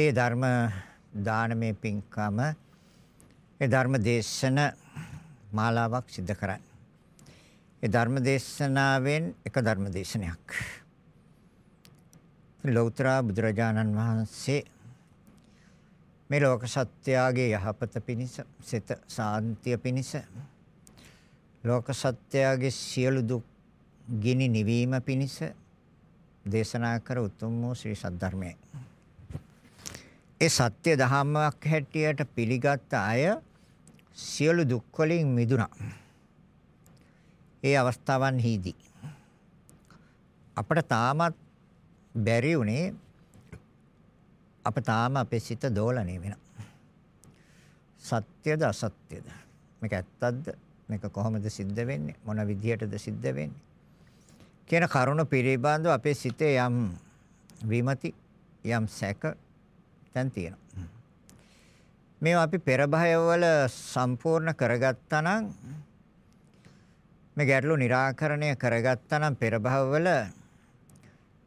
තේ ධර්ම දානමේ පින්කම ඒ ධර්ම දේශන මාලාවක් සිදු කරන්නේ. ඒ ධර්ම දේශනාවෙන් එක ධර්ම දේශනයක්. ලෞතර බුදුරජාණන් වහන්සේ මේ ලෝක සත්‍යයේ යහපත පිණිස සිත සාන්තිය පිණිස ලෝක සත්‍යයේ සියලු දුක් ගිනි නිවීම පිණිස දේශනා කර උතුම් වූ ශ්‍රී සද්ධර්මයයි. ඒ සත්‍ය දහමක් හැටියට පිළිගත් අය සියලු දුක් වලින් මිදුණා. ඒ අවස්ථාවන්හිදී අපට තාමත් බැරි උනේ අප තාම අපේ සිත දෝලණය වෙනවා. සත්‍යද අසත්‍යද? මේක ඇත්තක්ද? මේක කොහොමද සිද්ධ වෙන්නේ? මොන විදිහටද සිද්ධ වෙන්නේ? කියන කරුණ පිළිබඳව අපේ සිතේ යම් විමති යම් සැක දැන් තියෙනවා. මේවා අපි පෙර භයවල සම්පූර්ණ කරගත්තා නම් මේ ගැටලු निराකරණය කරගත්තා නම් පෙර භවවල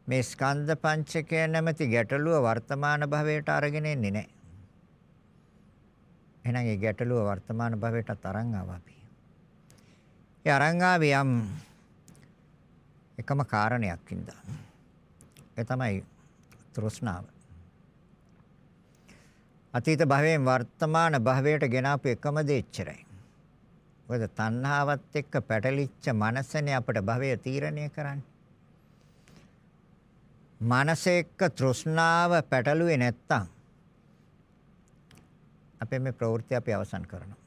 මේ ස්කන්ධ පංචකය නැමැති ගැටලුව වර්තමාන භවයට අරගෙන එන්නේ නැහැ. එහෙනම් ඒ ගැටලුව වර්තමාන භවයට තරං ආවා අපි. ඒ අරං ආවේ යම් එකම කාරණයක් වින්දා. ඒ තමයි තෘෂ්ණාව. අතීත භවයෙන් වර්තමාන භවයට ගෙනාපු එකම දේ එච්චරයි. මොකද තණ්හාවත් එක්ක පැටලිච්ච මනසනේ අපට භවය තීරණය කරන්නේ. මනස එක්ක තෘෂ්ණාව පැටළුවේ නැත්තම් අපේ මේ ප්‍රවෘත්ති අපි අවසන් කරනවා.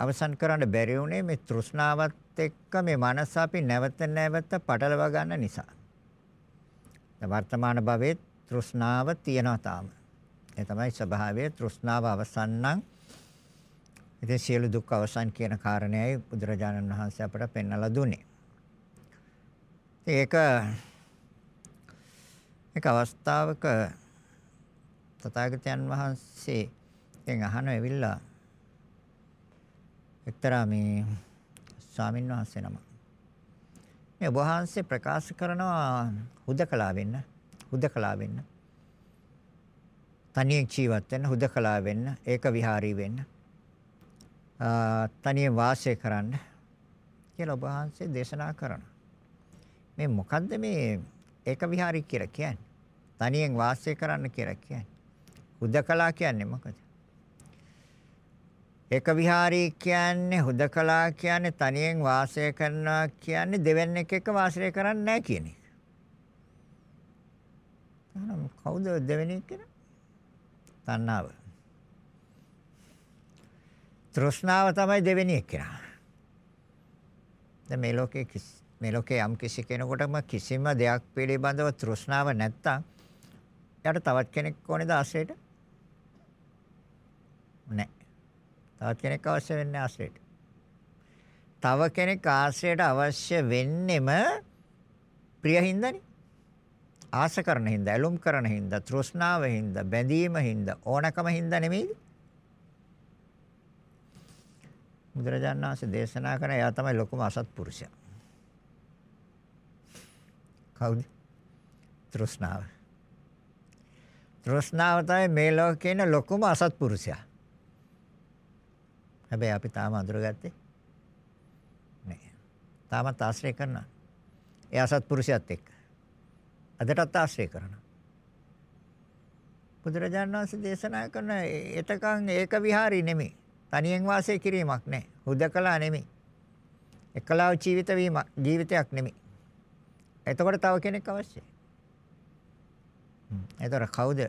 අවසන් කරන්න බැරි වුණේ මේ තෘෂ්ණාවත් එක්ක මේ මනස අපි නැවත නැවත පටලවා ගන්න නිසා. වර්තමාන භවයේ තෘෂ්ණාව තියෙනවා තාම. ඒ තමයි ස්වභාවය තෘෂ්ණාව අවසන් නම් ඉතින් සියලු දුක් අවසන් කියන කාරණයයි බුදුරජාණන් වහන්සේ අපට පෙන්වලා දුන්නේ. ඒක එක අවස්ථාවක තථාගතයන් වහන්සේ එන් අහන ඇවිල්ලා එක්තරා මේ ස්වාමීන් වහන්සේ නම මේ ඔබ වහන්සේ ප්‍රකාශ කරනවා හුදකලා වෙන්න හුදකලා වෙන්න තනියෙන් ජීවත් වෙන්න හුදකලා වෙන්න ඒක විහාරී වෙන්න තනියෙන් වාසය කරන්න කියලා ඔබ වහන්සේ දේශනා කරනවා මේ මොකද්ද මේ ඒක විහාරී කියලා කියන්නේ තනියෙන් වාසය කරන්න කියලා කියන්නේ හුදකලා කියන්නේ මොකද ඒක විහාරී කියන්නේ හුදකලා කියන්නේ තනියෙන් වාසය කරනවා කියන්නේ දෙවන්නේක එක වාසය කරන්නේ නැහැ කියන එක. එහෙනම් කවුද දෙවෙනි කෙනා? තණ්හාව. තෘෂ්ණාව තමයි දෙවෙනි කෙනා. දැන් මේ ලෝකේ මේ ලෝකේ යම් කිසි කෙනෙකුටම කිසිම දෙයක් පිළිබඳව තෘෂ්ණාව නැත්තම් එයාට තවත් කෙනෙක් ඕනේද ආශ්‍රයයට? නැහැ. තවත් කෙනෙක් අවශ්‍ය වෙන්නේ ආශ්‍රයයට. තව කෙනෙක් ආශ්‍රයයට අවශ්‍ය වෙන්නෙම ප්‍රියින්දනේ. ආස කරන හින්දා, ඇලුම් කරන හින්දා, තෘෂ්ණාව හින්දා, බැඳීම හින්දා, ඕනකම හින්දා නෙමෙයිද? බුදුරජාණන් වහන්සේ දේශනා කරන එයා තමයි ලොකුම අසත්පුරුෂයා. කවුද? තෘෂ්ණාව. තෘෂ්ණාව තමයි මේ ලෝකේ ඉන්න ලොකුම අසත්පුරුෂයා. හැබැයි අපි තාම අඳුරගත්තේ නෑ. තාමත් ආශ්‍රය කරනවා. ඒ අසත්පුරුෂයත් එක්ක. අදටත් ආශ්‍රය කරනවා. බුදුරජාණන් වහන්සේ දේශනා කරන එතකන් ඒක විහාරී නෙමෙයි. තනියෙන් වාසය කිරීමක් නෑ. හුදකලා නෙමෙයි. එකලාව ජීවිත වීම ජීවිතයක් නෙමෙයි. එතකොට තව කෙනෙක් අවශ්‍යයි. එතකොට කවුද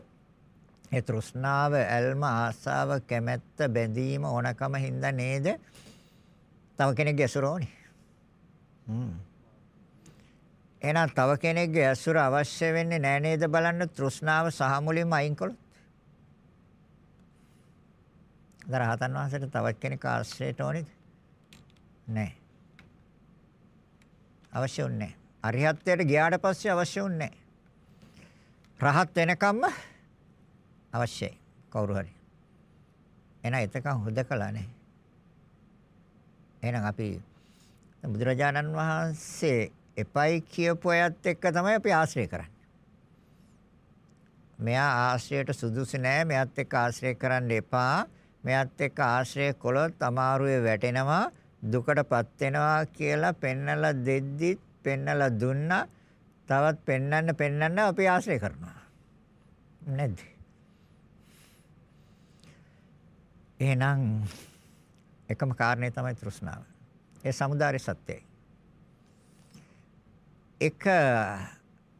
ඒ තෘෂ්ණාව, ඇල්ම, ආසාව, කැමැත්ත, බැඳීම ඕනකම හින්දා නේද? තව කෙනෙක්ගේ ඇසුර ඕනේ. හ්ම්. එහෙනම් තව කෙනෙක්ගේ ඇසුර අවශ්‍ය වෙන්නේ නෑ නේද බලන්න තෘෂ්ණාව සහ මුලින්ම අයින් කළොත්. දරහතන් වහන්සේට තවත් කෙනෙක් ආශ්‍රයයට ඕනේද? නෑ. අවශ්‍ය උන්නේ නෑ. අරිහත්ත්වයට ගියාට පස්සේ අවශ්‍ය උන්නේ නෑ. රහත් වෙනකම්ම අවශ්‍යයි කවුරු හරි. එහෙනම් එතකන් හුදකලා නැහැ. එහෙනම් අපි බුදුරජාණන් වහන්සේ එපයි කියපු අයත් එක්ක තමයි අපි ආශ්‍රය කරන්නේ. මෙයා ආශ්‍රයයට සුදුසු නෑ. මෙයත් එක්ක ආශ්‍රය කරන්න එපා. මෙයත් එක්ක ආශ්‍රය කළොත් අමාරුවේ වැටෙනවා. දුකටපත් වෙනවා කියලා පෙන්නලා දෙද්දි පෙන්නලා දුන්නා. තවත් පෙන්නන්න පෙන්නන්න අපි ආශ්‍රය කරනවා. නැද්ද? එහෙනම් එකම කාරණේ තමයි තෘෂ්ණාව. ඒ samudāri සත්‍යයි. එක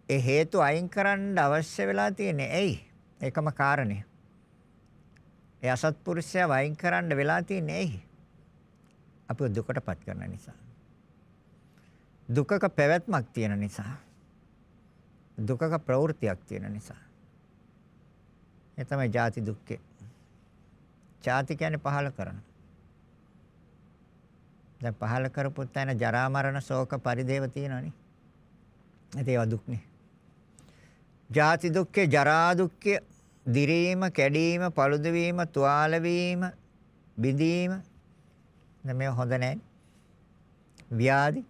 ඒ හේතු අයින් කරන්න අවශ්‍ය වෙලා තියෙන්නේ ඇයි? එකම කාරණේ. ඒ අසත්පුරුෂයා වයින් කරන්න වෙලා තියෙන්නේ ඇයි? අපිව දුකටපත් කරන නිසා. දුකක පැවැත්මක් තියෙන නිසා. දුකක ප්‍රවෘත්තියක් තියෙන නිසා. ඒ තමයි ජාති දුක්ඛේ. ජාති කියන්නේ පහල කරන. දැන් පහල කරපුත් තැන ජරා මරණ ශෝක පරිදේව තියෙනවනේ. ඒවා දුක්නේ. ජාති දුක්ඛේ ජරා දුක්ඛේ දිරීම කැඩීම පළුදු වීම තුවාල වීම බිඳීම දැන් මේ හොඳ නැහැ. ව්‍යාධි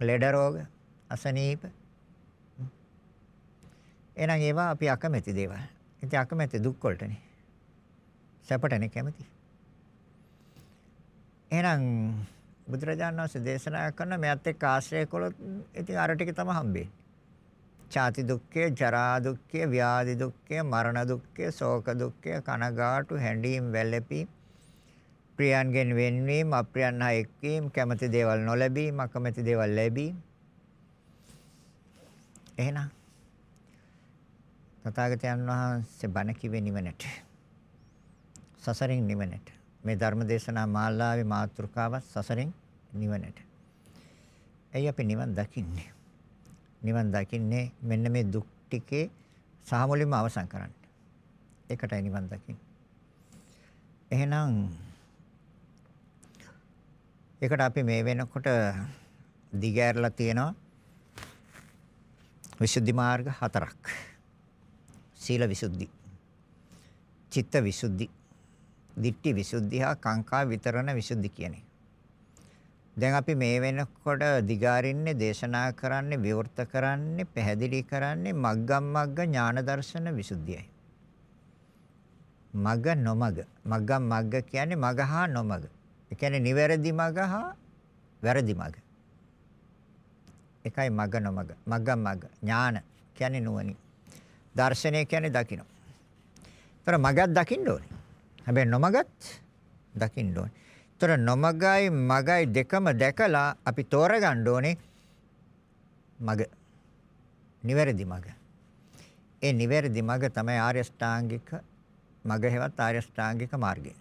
ලෙඩ රෝග අසනීප එහෙනම් ඒවා අපි අකමැති දේවල්. ඉතින් අකමැති දුක් වලටනේ. සැපටනේ කැමති. එහෙනම් බුදුරජාණන් වහන්සේ දේශනා කරන මෙයත් එක්ක ආශ්‍රය කළොත් ඉතින් අර ටික තමයි හම්බෙන්නේ. චාති දුක්ඛය, ජරා දුක්ඛය, ව්‍යාධි දුක්ඛය, මරණ දුක්ඛය, ශෝක දුක්ඛය, කනගාටු, හැඬීම්, වැළපීම්, ප්‍රියයන්ගෙන් වෙන්වීම, අප්‍රියයන් හා එක්වීම, කැමති දේවල් නොලැබීම, අකමැති දේවල් ලැබීම. එහෙනම් තථාගතයන් වහන්සේ බණ කිව්වේ නිවනට. සසරින් නිවනට. මේ ධර්ම දේශනා මාලාවේ මාතෘකාව සසරින් නිවනට. ඇයි අපි නිවන් දකින්නේ? නිවන් දකින්නේ මෙන්න මේ දුක් ටිකේ සාමුලින්ම අවසන් කරන්න. ඒකටයි නිවන් දකින්නේ. එහෙනම් ඒකට අපි මේ වෙනකොට දිගෑරලා තියෙනවා විසුද්ධි මාර්ග හතරක්. සීල විසුද්ධි, චිත්ත විසුද්ධි, ditthi විසුද්ධි හා කාංකා විතරණ විසුද්ධි කියන්නේ. දැන් අපි මේ වෙනකොට දිගාරින්නේ දේශනා කරන්නේ විවෘත කරන්නේ පැහැදිලි කරන්නේ මග්ගම් මග්ග ඥාන දර්ශන විසුද්ධියයි. මග නොමග. මග්ගම් මග්ග කියන්නේ මග හා නොමග. ඒ කියන්නේ නිවැරදි මග හා වැරදි මග. එකයි මග නොමග. මග්ගම් මග්ග. ඥාන කියන්නේ නුවණින්. දර්ශනය කියන්නේ දකින්න. ඒතර මගක් දකින්න ඕනේ. හැබැයි නොමගත් දකින්න ඕනේ. ඒතර නොමගයි මගයි දෙකම දැකලා අපි තෝරගන්න ඕනේ මග. නිවැරදි මග. ඒ නිවැරදි මග තමයි ආර්ය ශ්‍රාංගික මග හේවත් ආර්ය ශ්‍රාංගික මාර්ගය.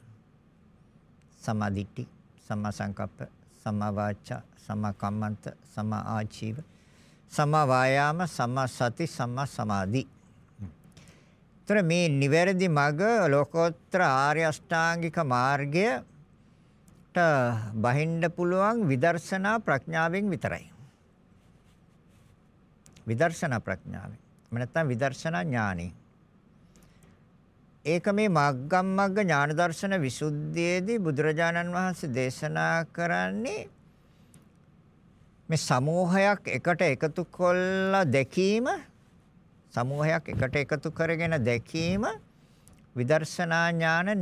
සම්මා දිට්ඨි, සම්මා සංකප්ප, සම්මා වාචා, සම්මා කම්මන්ත, සම්මා ආජීව, සම්මා වායාම, සම්මා සති, සම්මා සමාධි. ତර මේ නිවැරදි මග ලෝකෝත්තර ආර්ය අෂ්ටාංගික මාර්ගය බහින්න පුළුවන් විදර්ශනා ප්‍රඥාවෙන් විතරයි. විදර්ශනා ප්‍රඥාවෙන්. මම නැත්තම් විදර්ශනා ඥානෙ. ඒක මේ මග්ගම් මග්ග ඥාන දර්ශන විසුද්ධියේදී බුදුරජාණන් වහන්සේ දේශනා කරන්නේ මේ සමූහයක් එකට එකතු කළා දැකීම සමූහයක් එකට එකතු කරගෙන දැකීම විදර්ශනා ඥාන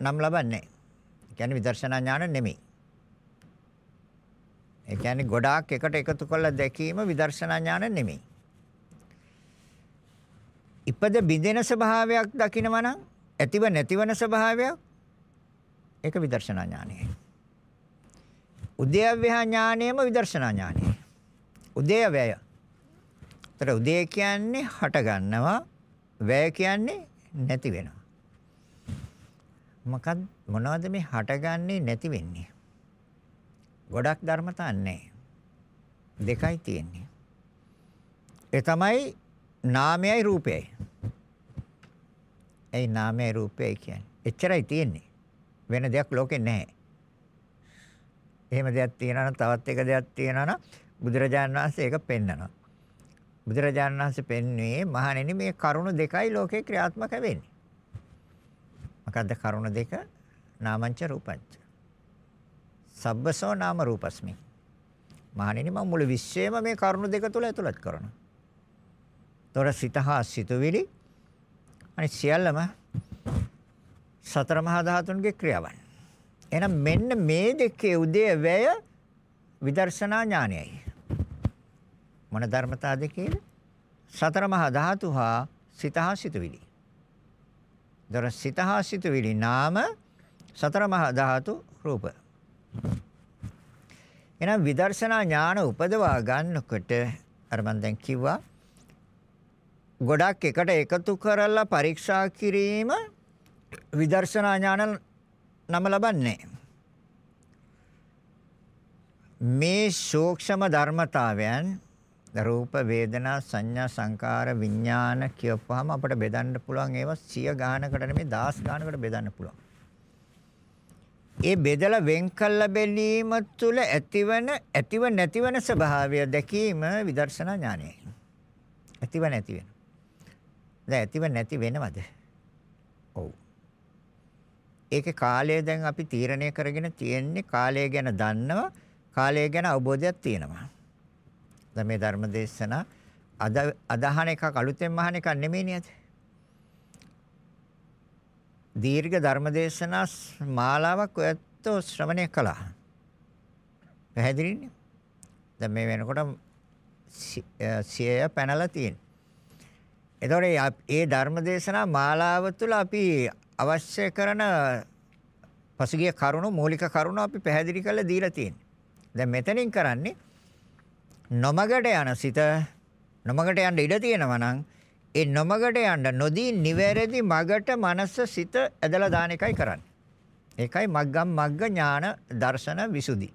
නම් ලබන්නේ කියන්නේ විදර්ශනා ඥාන නෙමෙයි. ඒ කියන්නේ ගොඩාක් එකට එකතු කරලා දැකීම විදර්ශනා ඥාන නෙමෙයි. ඉපද බිඳෙන ස්වභාවයක් දකිනවා නම් ඇතිව නැතිවන ස්වභාවයක් ඒක විදර්ශනා ඥානයයි. උදේව්‍ය ඥානයම විදර්ශනා ඥානයයි. උදේවැය. ତර උදේ කියන්නේ හට ගන්නවා, වැය කියන්නේ නැති වෙනවා. මොකද මොනවද මේ හටගන්නේ නැති වෙන්නේ? ගොඩක් ධර්මතා නැහැ. දෙකයි තියෙන්නේ. ඒ තමයි නාමයයි රූපයයි. ඒ නාමයයි රූපයයි කියන්නේ. එච්චරයි තියෙන්නේ. වෙන දෙයක් ලෝකේ නැහැ. එහෙම දෙයක් තියෙනවා නම් තවත් එක දෙයක් තියෙනවා නම් බුදුරජාණන් වහන්සේ ඒක පෙන්නනවා. බුදුරජාණන් වහන්සේ පෙන්වුවේ මහණෙනි මේ කරුණ දෙකයි ලෝකේ ක්‍රියාත්මක වෙන්නේ. මොකද්ද කරුණ දෙක? නාමංච රූපංච. සබ්බසෝ නාම රූපස්මි. මහණෙනි මම මුළු විශ්වයම මේ කරුණ දෙක තුල ඇතුළත් කරනවා. තොර සිත හා සිතුවිලි අනිත් සියල්ලම සතර මහා ධාතුන්ගේ ක්‍රියාවන්. එහෙනම් මෙන්න මේ දෙකේ උදේ වැය විදර්ශනා ඥානයයි. මොන ධර්මතා දෙකේද? සතර මහා ධාතු හා සිත හා සිතුවිලි. දර සිත හා සිතුවිලි නාම සතර මහා ධාතු රූප. එහෙනම් විදර්ශනා ඥාන උපදවා ගන්නකොට අර මම දැන් කිව්වා ගොඩක් එකට එකතු කරලා පරීක්ෂා කිරීම විදර්ශනා ඥාන නම ලබන්නේ. මේ සූක්ෂම ධර්මතාවයන් රූප වේදනා සංඥා සංකාර විඥාන කියපුවාම අපිට බෙදන්න පුළුවන් ඒවා 100 ගානකට නෙමෙයි 10 ගානකට බෙදන්න පුළුවන්. ඒ බෙදලා වෙන් කළ බැලීම තුළ ඇතිවන ඇතිව නැතිවන ස්වභාවය දැකීම විදර්ශනා ඥානයයි. ඇතිව නැති වෙන. දැන් ඇතිව නැති වෙනවද? ඔව්. ඒකේ කාලය දැන් අපි තීරණය කරගෙන තියෙන්නේ කාලය ගැන දන්නවා කාලය ගැන අවබෝධයක් තියෙනවා. දැන් මේ ධර්ම දේශනා අද අදහන එකක් අලුතෙන් අහන එකක් නෙමෙයි නේද? දීර්ඝ ධර්ම දේශනා මාලාවක් ඔයත් ශ්‍රවණය කළා. පැහැදිලිනේ? දැන් මේ වෙනකොට සියය පැනලා තියෙනවා. එතකොට මේ ධර්ම දේශනා මාලාව තුළ අපි අවශ්‍ය කරන පසුගිය කරුණු මූලික කරුණු අපි පැහැදිලි කරලා දීලා තියෙනවා. දැන් මෙතනින් කරන්නේ නොමගට යන සිත නොමගට යන්න ඉඩ තියෙනවා නම් ඒ නොමගට යන්න නොදී නිවැරදි මගට මනස සිත ඇදලා දාන එකයි කරන්නේ. ඒකයි මග්ගම් මග්ග ඥාන දර්ශන විසුද්ධි.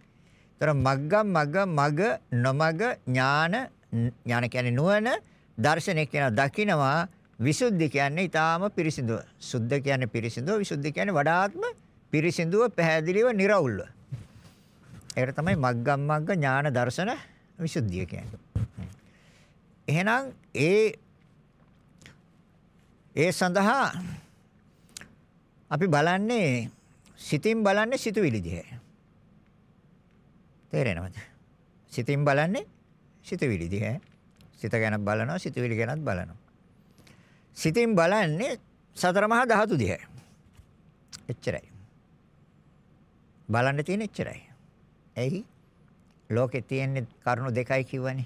ඒතර මග්ගම් මග්ග මග නොමග ඥාන ඥාන කියන්නේ නුවණ දර්ශනය කියන දකිනවා විසුද්ධි කියන්නේ ඊටාම පිරිසිදුව. සුද්ධ කියන්නේ පිරිසිදුව, විසුද්ධි කියන්නේ වඩාත්ම පිරිසිදුව, පැහැදිලිව, निराවුල්ව. ඒකට තමයි මග්ගම් මග්ග ඥාන දර්ශන විසුද්ධිය කියන්නේ. එහෙනම් ඒ ඒ සඳහා අපි බලන්නේ සිතින් බලන්නේ සිතුවිලි දිහා. තේරෙනවද? සිතින් බලන්නේ සිතුවිලි දිහා. සිත ගැන බලනවා, සිතුවිලි ගැනත් බලනවා. සිතින් බලන්නේ සතර මහා ධාතු දිහා. එච්චරයි. බලන්න තියෙන එච්චරයි. එයි ලෝකේ තියෙන කරුණු දෙකයි කිව්වනේ.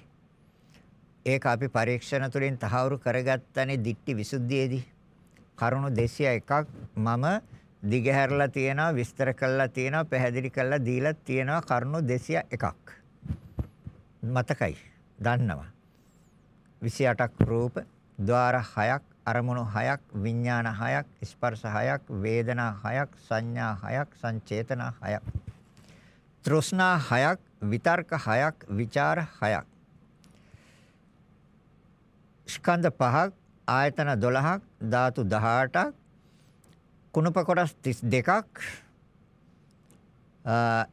ඒක අපි පරීක්ෂණ තුළින් තහවුරු කරගත්තනේ දික්ටි විසුද්ධියේදී. කරුණු 201ක් මම දිගහැරලා තියෙනවා විස්තර කරලා තියෙනවා පැහැදිලි කරලා දීලා තියෙනවා කරුණු 201ක්. මතකයි. දන්නවා. 28ක් රූප, ద్వාර 6ක්, අරමුණු 6ක්, විඥාන 6ක්, ස්පර්ශ 6ක්, වේදනා 6ක්, සංඥා 6ක්, සංචේතනා 6ක්. තෘෂ්ණා 6ක්, විතර්ක 6ක්, ਵਿਚාර 6ක්. ස්කන්ධ 5ක්, ආයතන 12ක්, ධාතු 18ක්, කුණප කොටස් 32ක්,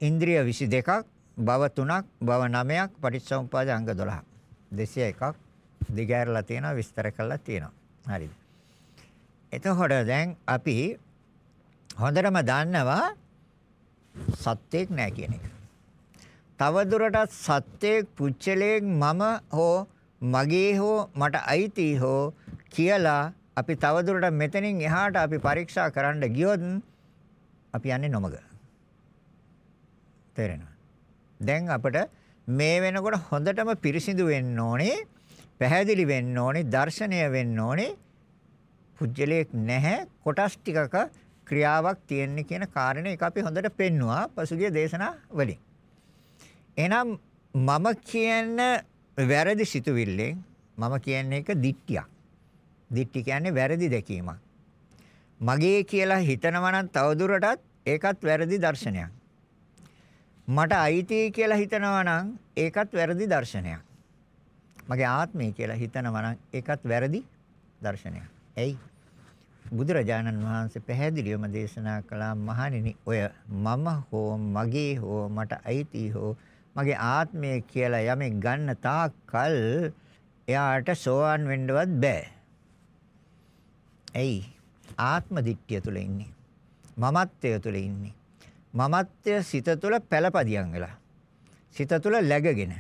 ඉන්ද්‍රිය 22ක්, භව 3ක්, භව 9ක්, පටිච්චසමුප්පාද අංග 12ක්. 201ක් දිගහැරලා තියෙනවා විස්තර කරලා තියෙනවා. හරිද? එතකොට දැන් අපි හොඳටම දන්නවා සත්‍යයක් නැහැ කියන එක. තව දුරටත් සත්‍යයක් පුච්චලයක් මම හෝ මගේ හෝ මට අයිති හෝ කියලා අපි තව දුරටත් මෙතනින් එහාට අපි පරීක්ෂා කරන්න ගියොත් අපි යන්නේ නොමග. තේරෙනවද? දැන් අපිට මේ වෙනකොට හොඳටම පිරිසිදු වෙන්න ඕනේ පැහැදිලි වෙන්න ඕනේ, දර්ශනය වෙන්න ඕනේ. පුජ්‍යලයක් නැහැ කොටස් ටිකක ක්‍රියාවක් තියෙන්නේ කියන කාරණේ ඒක අපි හොඳට පෙන්නවා පසුගිය දේශනා වලින්. එහෙනම් මම කියන වැරදි සිතුවිල්ලෙන් මම කියන්නේ එක දිට්ටියක්. දිට්ටි කියන්නේ වැරදි දැකීමක්. මගේ කියලා හිතනවා නම් තවදුරටත් ඒකත් වැරදි දර්ශනයක්. මට අයිති කියලා හිතනවා නම් ඒකත් වැරදි දර්ශනයක්. මගේ ආත්මය කියලා හිතනවා නම් ඒකත් වැරදි දර්ශනයක්. එයි බුදුරජාණන් වහන්සේ පැහැදිලිවම දේශනා කළා මහණෙනි ඔය මම හෝ මගේ හෝ මට අයිති හෝ මගේ ආත්මය කියලා යමෙක් ගන්න තාක්කල් එයාට සෝවන් වෙන්නවත් බෑ. එයි ආත්ම දිට්ඨිය තුල ඉන්නේ. මමත්වය තුල ඉන්නේ. මමත්වය සිත තුල පළපදියම් වෙලා. සිත තුල läගගෙන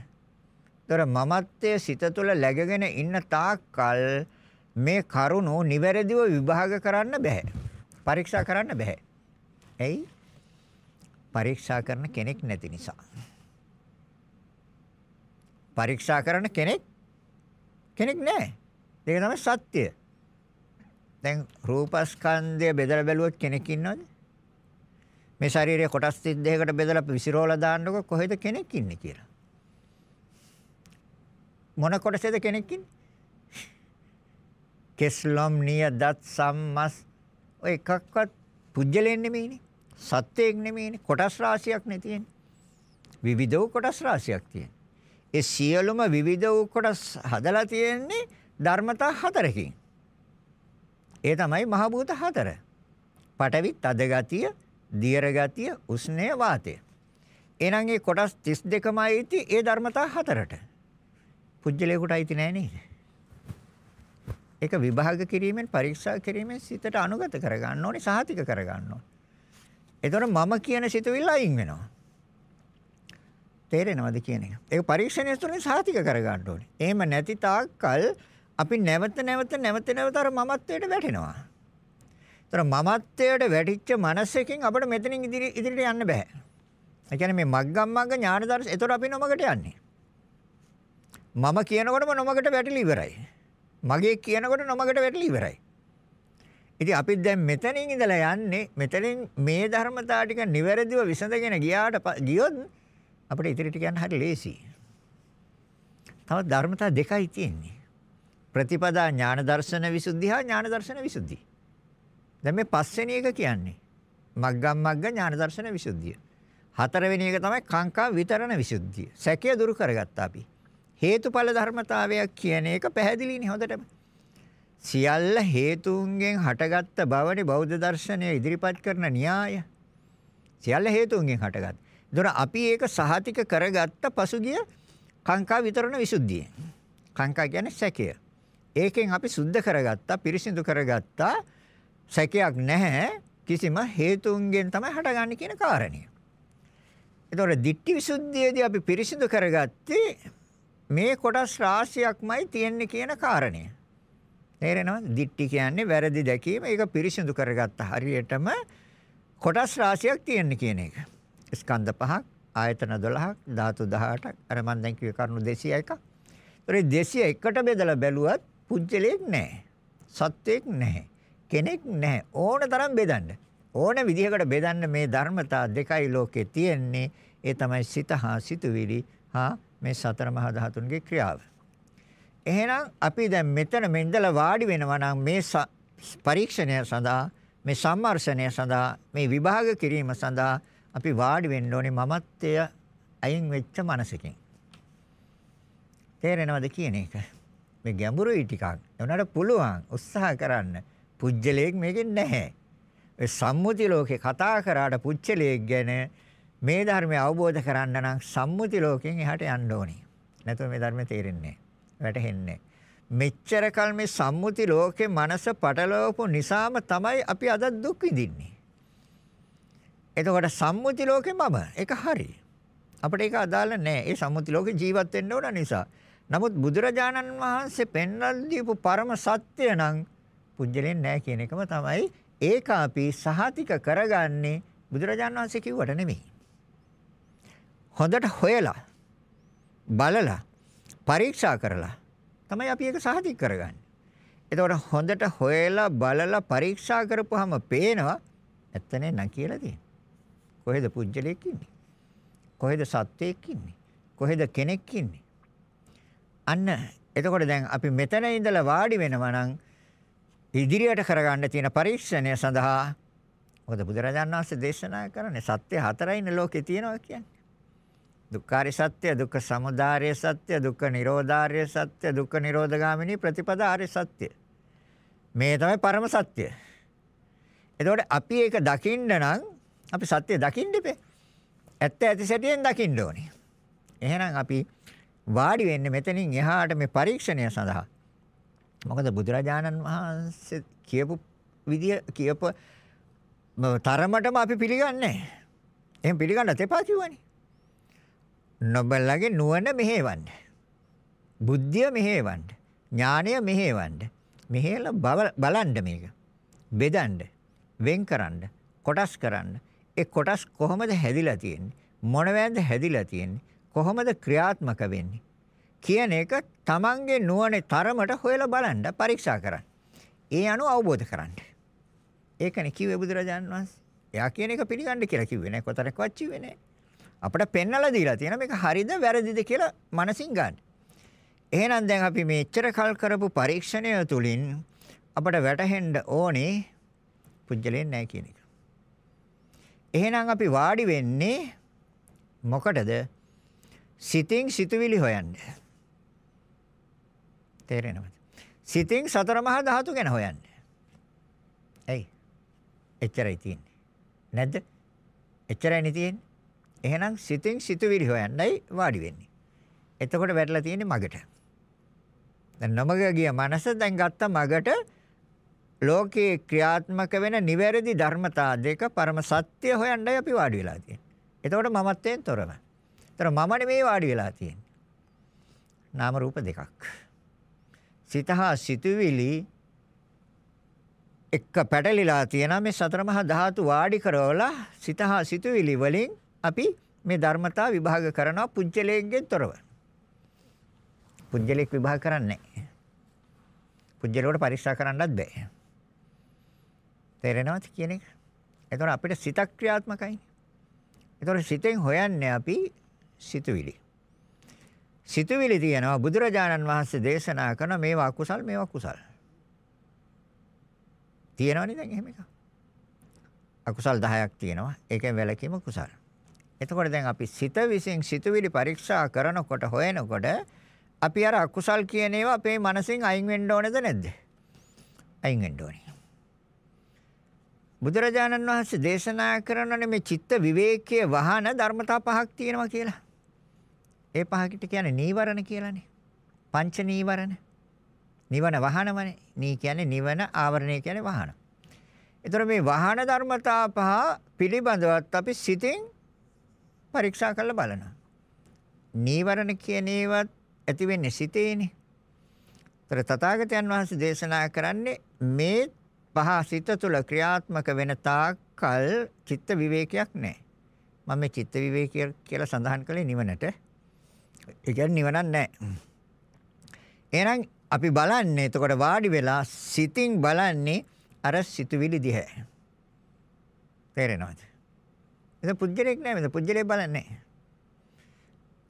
ତොර මමත්වයේ සිත තුළ läගගෙන ඉන්න තාක්කල් මේ කරුණු නිවැරදිව විභාග කරන්න බෑ. පරීක්ෂා කරන්න බෑ. ඇයි? පරීක්ෂා කරන කෙනෙක් නැති නිසා. පරීක්ෂා කරන කෙනෙක් කෙනෙක් නැහැ. ඒක තමයි සත්‍ය. දැන් රූපස්කන්ධය බෙදලා බැලුවොත් කෙනෙක් ඉන්නවද? මේ ශරීරයේ කොටස් 32කට බෙදලා විසිරෝලා දාන්නකො කොහෙද කෙනෙක් ඉන්නේ කියලා. මොන කොටසේද කෙනෙක් ඉන්නේ? කෙස්ලොම් නිය දත් සම්මස් ඔය එකක්වත් පුජ්‍යලෙන් නෙමෙයිනේ. සත්‍යයක් නෙමෙයිනේ. කොටස් රාශියක් නේ තියෙන්නේ. විවිධ වූ කොටස් රාශියක් තියෙන්නේ. ඒ සියලුම විවිධ වූ කොටස් හදලා තියෙන්නේ ධර්මතා හතරකින්. ඒ තමයි මහ භූත හතර. පඨවි තද ගතිය, දියර ගතිය, උෂ්ණය, වාතය. එහෙනම් මේ කොටස් 32මයි ඉති ඒ ධර්මතා හතරට. පුජ්‍යලයකට අයිති නෑ නේද? ඒක විභාග කිරීමෙන් පරීක්ෂා කිරීමෙන් සිතට අනුගත කරගන්න ඕනේ සහතික කරගන්න ඕනේ. එතකොට මම කියන සිතුවිල්ල අයින් වෙනවා. තේරෙනවද කියන එක? ඒක පරීක්ෂණය තුළින් සහතික කරගන්න ඕනේ. එහෙම නැති තාක්කල් අපි නැවත නැවත නැවත නැවත අර මමත්වයට වැටෙනවා. ඒතර මමත්වයට වැටිච්ච මනසකින් අපිට මෙතනින් ඉදිරි ඉදිරියට යන්න බෑ. ඒ කියන්නේ මේ මග්ගම් මග්ග ඥාන දර්ශ. ඒතර අපි නොමකට යන්නේ. මම කියනකොටම නොමකට වැටිලි ඉවරයි. මගේ කියනකොට නොමගට වැටලි ඉවරයි. ඉතින් අපි දැන් මෙතනින් ඉඳලා යන්නේ මෙතනින් මේ ධර්මතාව ටික නිවැරදිව විසඳගෙන ගියාට ගියොත් අපිට ඉතිරි ටික යන්න හරි ලේසියි. තව ධර්මතා දෙකයි තියෙන්නේ. ප්‍රතිපදා ඥාන දර්ශන විසුද්ධි හා ඥාන දර්ශන විසුද්ධි. දැන් මේ පස්වෙනි එක කියන්නේ මග්ගම් මග්ග ඥාන දර්ශන විසුද්ධිය. හතරවෙනි එක තමයි කාංකා විතරණ විසුද්ධිය. සැකය දුරු කරගත්තා අපි. හේතුඵල ධර්මතාවයක් කියන එක පැහැදිලිනේ හොඳටම. සියල්ල හේතුන්ගෙන් හටගත්ත බවනේ බෞද්ධ දර්ශනය ඉදිරිපත් කරන න්‍යාය. සියල්ල හේතුන්ගෙන් හටගත්. ඒතර අපි ඒක සහතික කරගත්ත පසුගිය කාංකා විතරණ විසුද්ධිය. කාංකා කියන්නේ සැකය. ඒකෙන් අපි සුද්ධ කරගත්තා, පිරිසිදු කරගත්තා. සැකයක් නැහැ. කිසිම හේතුන්ගෙන් තමයි හටගන්නේ කියන කාරණය. ඒතකොට ditthi visuddhiyේදී අපි පිරිසිදු කරගත්තේ මේ කොටස් රාශියක්මයි තියෙන්නේ කියන කාරණය. තේරෙනවද? දිට්ටි කියන්නේ වැරදි දැකීම. ඒක පිරිසිදු කරගත්ත හරියටම කොටස් රාශියක් තියෙන්නේ කියන එක. ස්කන්ධ පහක්, ආයතන 12ක්, ධාතු 18ක්. අර මම දැන් කිව්වේ කරුණු 201ක්. ඒතරේ 201ට බෙදලා බැලුවත් පුජ්‍යලයක් නැහැ. සත්‍යයක් නැහැ. කෙනෙක් නැහැ. ඕන තරම් බෙදන්න. ඕන විදිහකට බෙදන්න මේ ධර්මතා දෙකයි ලෝකේ තියෙන්නේ. ඒ තමයි සිත හා සිතුවිලි හා මේ සතර මහා ධාතුන්ගේ ක්‍රියාව. එහෙනම් අපි දැන් මෙතන මෙන්දලා වාඩි වෙනවා නම් මේ පරීක්ෂණය සඳහා මේ සම්මර්ෂණය සඳහා මේ විභාග කිරීම සඳහා අපි වාඩි වෙන්න ඕනේ මමත්වය අයින් වෙච්ච මනසකින්. තේරෙනවද කියන එක? මේ ගැඹුරුයි ටිකක්. උනාට පුළුවන් උත්සාහ කරන්න. පුජ්‍යලයක් මේකෙන් නැහැ. ඒ සම්මුති ලෝකේ කතා කරාට පුජ්‍යලයක් ගැන මේ ධර්මය අවබෝධ කරන්න නම් සම්මුති ලෝකයෙන් එහාට යන්න ඕනේ. නැත්නම් මේ ධර්මය තේරෙන්නේ වැටහෙන්නේ මෙච්චර කල් මේ සම්මුති ලෝකේ මනස පටලවපු නිසාම තමයි අපි අද දුක් විඳින්නේ. එතකොට සම්මුති ලෝකේ මම ඒක හරි. අපිට ඒක අදාළ නැහැ. ඒ සම්මුති ලෝකේ ජීවත් වෙන්න ඕන නිසා. නමුත් බුදුරජාණන් වහන්සේ පෙන්වලා දීපු පරම සත්‍ය නම් පුජ්‍යලෙන් නැහැ කියන එකම තමයි ඒක අපි සහතික කරගන්නේ බුදුරජාණන් වහන්සේ කිව්වට නෙමෙයි. හොඳට හොයලා බලලා පරීක්ෂා කරලා තමයි අපි ඒක සාධික කරගන්නේ. එතකොට හොඳට හොයලා බලලා පරීක්ෂා කරපුවාම පේනවා ඇත්තනේ නැ කියලා තියෙනවා. කොහෙද පුජ්‍යලයක් ඉන්නේ? කොහෙද සත්වයක් ඉන්නේ? කොහෙද කෙනෙක් ඉන්නේ? අන්න එතකොට දැන් අපි මෙතන ඉඳලා වාඩි වෙනවා නම් ඉදිරියට කරගන්න තියෙන පරීක්ෂණය සඳහා මොකද බුදුරජාණන් වහන්සේ දේශනා කරන්නේ සත්‍ය හතරයිනේ ලෝකේ තියෙනවා කියන්නේ. දුක්ඛාරිය සත්‍ය, දුක්ඛ සමුදාය සත්‍ය, දුක්ඛ නිරෝධාරිය සත්‍ය, දුක්ඛ නිරෝධගාමිනී ප්‍රතිපදාාරිය සත්‍ය. මේ තමයි පරම සත්‍ය. එතකොට අපි ඒක දකින්න නම් අපි සත්‍ය දකින්න ඉපේ. ඇත්ත ඇති සැටියෙන් දකින්න ඕනේ. එහෙනම් අපි වාඩි වෙන්නේ මෙතනින් එහාට මේ පරීක්ෂණය සඳහා. මොකද බුදුරජාණන් වහන්සේ කියපු විදිය කියප තරමටම අපි පිළිගන්නේ නැහැ. එහෙන් පිළිගන්නත් එපා කිව්වනේ. නොබලගේ නුවණ මෙහෙවන්න. බුද්ධිය මෙහෙවන්න. ඥානය මෙහෙවන්න. මෙහෙලා බලන්න මේක. බෙදන්න, වෙන් කරන්න, කොටස් කරන්න. ඒ කොටස් කොහොමද හැදිලා තියෙන්නේ? මොනවැන්ද හැදිලා තියෙන්නේ? කොහොමද ක්‍රියාත්මක වෙන්නේ? කියන එක තමන්ගේ නුවණේ තරමට හොයලා බලන්න පරීක්ෂා කරන්න. ඒ අනුව අවබෝධ කරගන්න. ඒකනේ කිව්වේ බුදුරජාන් වහන්සේ. එයා කියන එක පිළිගන්න කියලා කිව්වේ නෑ. කොතරක්වත් කිව්වේ නෑ. අපිට පෙන්නලා දීලා තියෙන මේක හරිද වැරදිද කියලා මනසින් ගන්න. එහෙනම් දැන් අපි මේ එච්චර කල් කරපු පරීක්ෂණය තුලින් අපට වැටහෙන්න ඕනේ පුජ්‍යලෙන් නැහැ කියන එක. එහෙනම් අපි වාඩි වෙන්නේ මොකටද? සිතින් සිතුවිලි හොයන්න. තේරෙනවද? සිතින් සතර මහා ධාතු ගැන හොයන්න. එයි. එච්චරයි තියෙන්නේ. නැද්ද? එච්චරයිනේ තියෙන්නේ. එහෙනම් සිතින් සිතුවිලි හොයන්නයි වාඩි වෙන්නේ. එතකොට වැටලා තියෙන්නේ මගට. දැන් නමග ගිය මනස දැන් ගත්ත මගට ලෝකේ ක්‍රියාත්මක වෙන නිවැරදි ධර්මතා දෙක පරම සත්‍ය හොයන්නයි අපි වාඩි වෙලා තියෙන්නේ. එතකොට මමත්වයෙන් තොරව. ඒතර මම නෙමෙයි වාඩි වෙලා තියෙන්නේ. නාම රූප දෙකක්. සිතහා සිතුවිලි එක්ක පැටලිලා තියෙන මේ සතර මහා ධාතු වාඩි කරවලා සිතහා සිතුවිලි වලින් අපි මේ ධර්මතා විභාග කරනවා පුජ්‍යලයෙන් තොරව. පුජ්‍යලෙක් විභාග කරන්නේ නැහැ. පුජ්‍යලයට පරීක්ෂා කරන්නත් බෑ. තේරෙනවද කියන එක? එතකොට අපිට සිතක් ක්‍රියාත්මකයි. එතකොට සිතෙන් හොයන්නේ අපි සිතුවිලි. සිතුවිලි තියෙනවා බුදුරජාණන් වහන්සේ දේශනා කරන මේවා අකුසල් මේවා කුසල්. තියෙනවනේ දැන් එහෙම එකක්. අකුසල් 10ක් තියෙනවා. ඒකෙන් වැළකීම කුසල්. එතකොට දැන් අපි සිත විසින් සිතුවිලි පරීක්ෂා කරනකොට හොයනකොට අපි අර අකුසල් කියන ඒවා අපේ මනසින් අයින් වෙන්න ඕනේද නැද්ද? අයින් වෙන්න ඕනේ. බුදුරජාණන් වහන්සේ දේශනා කරනනේ මේ චිත්ත විවේකයේ වහන ධර්මතා පහක් තියෙනවා කියලා. ඒ පහකට කියන්නේ නීවරණ කියලානේ. පංච නීවරණ. නිවන වහනමනේ. නී කියන්නේ නිවන ආවරණය කියන්නේ වහන. ඒතර මේ වහන ධර්මතා පහ පිළිබඳවත් අපි සිතින් පරීක්ෂා කරලා බලනවා. නීවරණ කියන ඒවත් ඇති වෙන්නේ සිතේනේ. ඒතර තථාගතයන් වහන්සේ දේශනා කරන්නේ මේ පහ සිත තුළ ක්‍රියාත්මක වෙන තාක්කල් චිත්ත විවේකයක් නැහැ. මම මේ චිත්ත විවේකය කියලා සඳහන් කළේ නිවනට. ඒ කියන්නේ නිවනක් නැහැ. එහෙනම් අපි බලන්නේ එතකොට වාඩි වෙලා සිතින් බලන්නේ අර සිතුවිලි දිහා. තේරෙනවද? එතන පුජ්‍යලයක් නැහැ මෙතන පුජ්‍යලයක් බලන්නේ.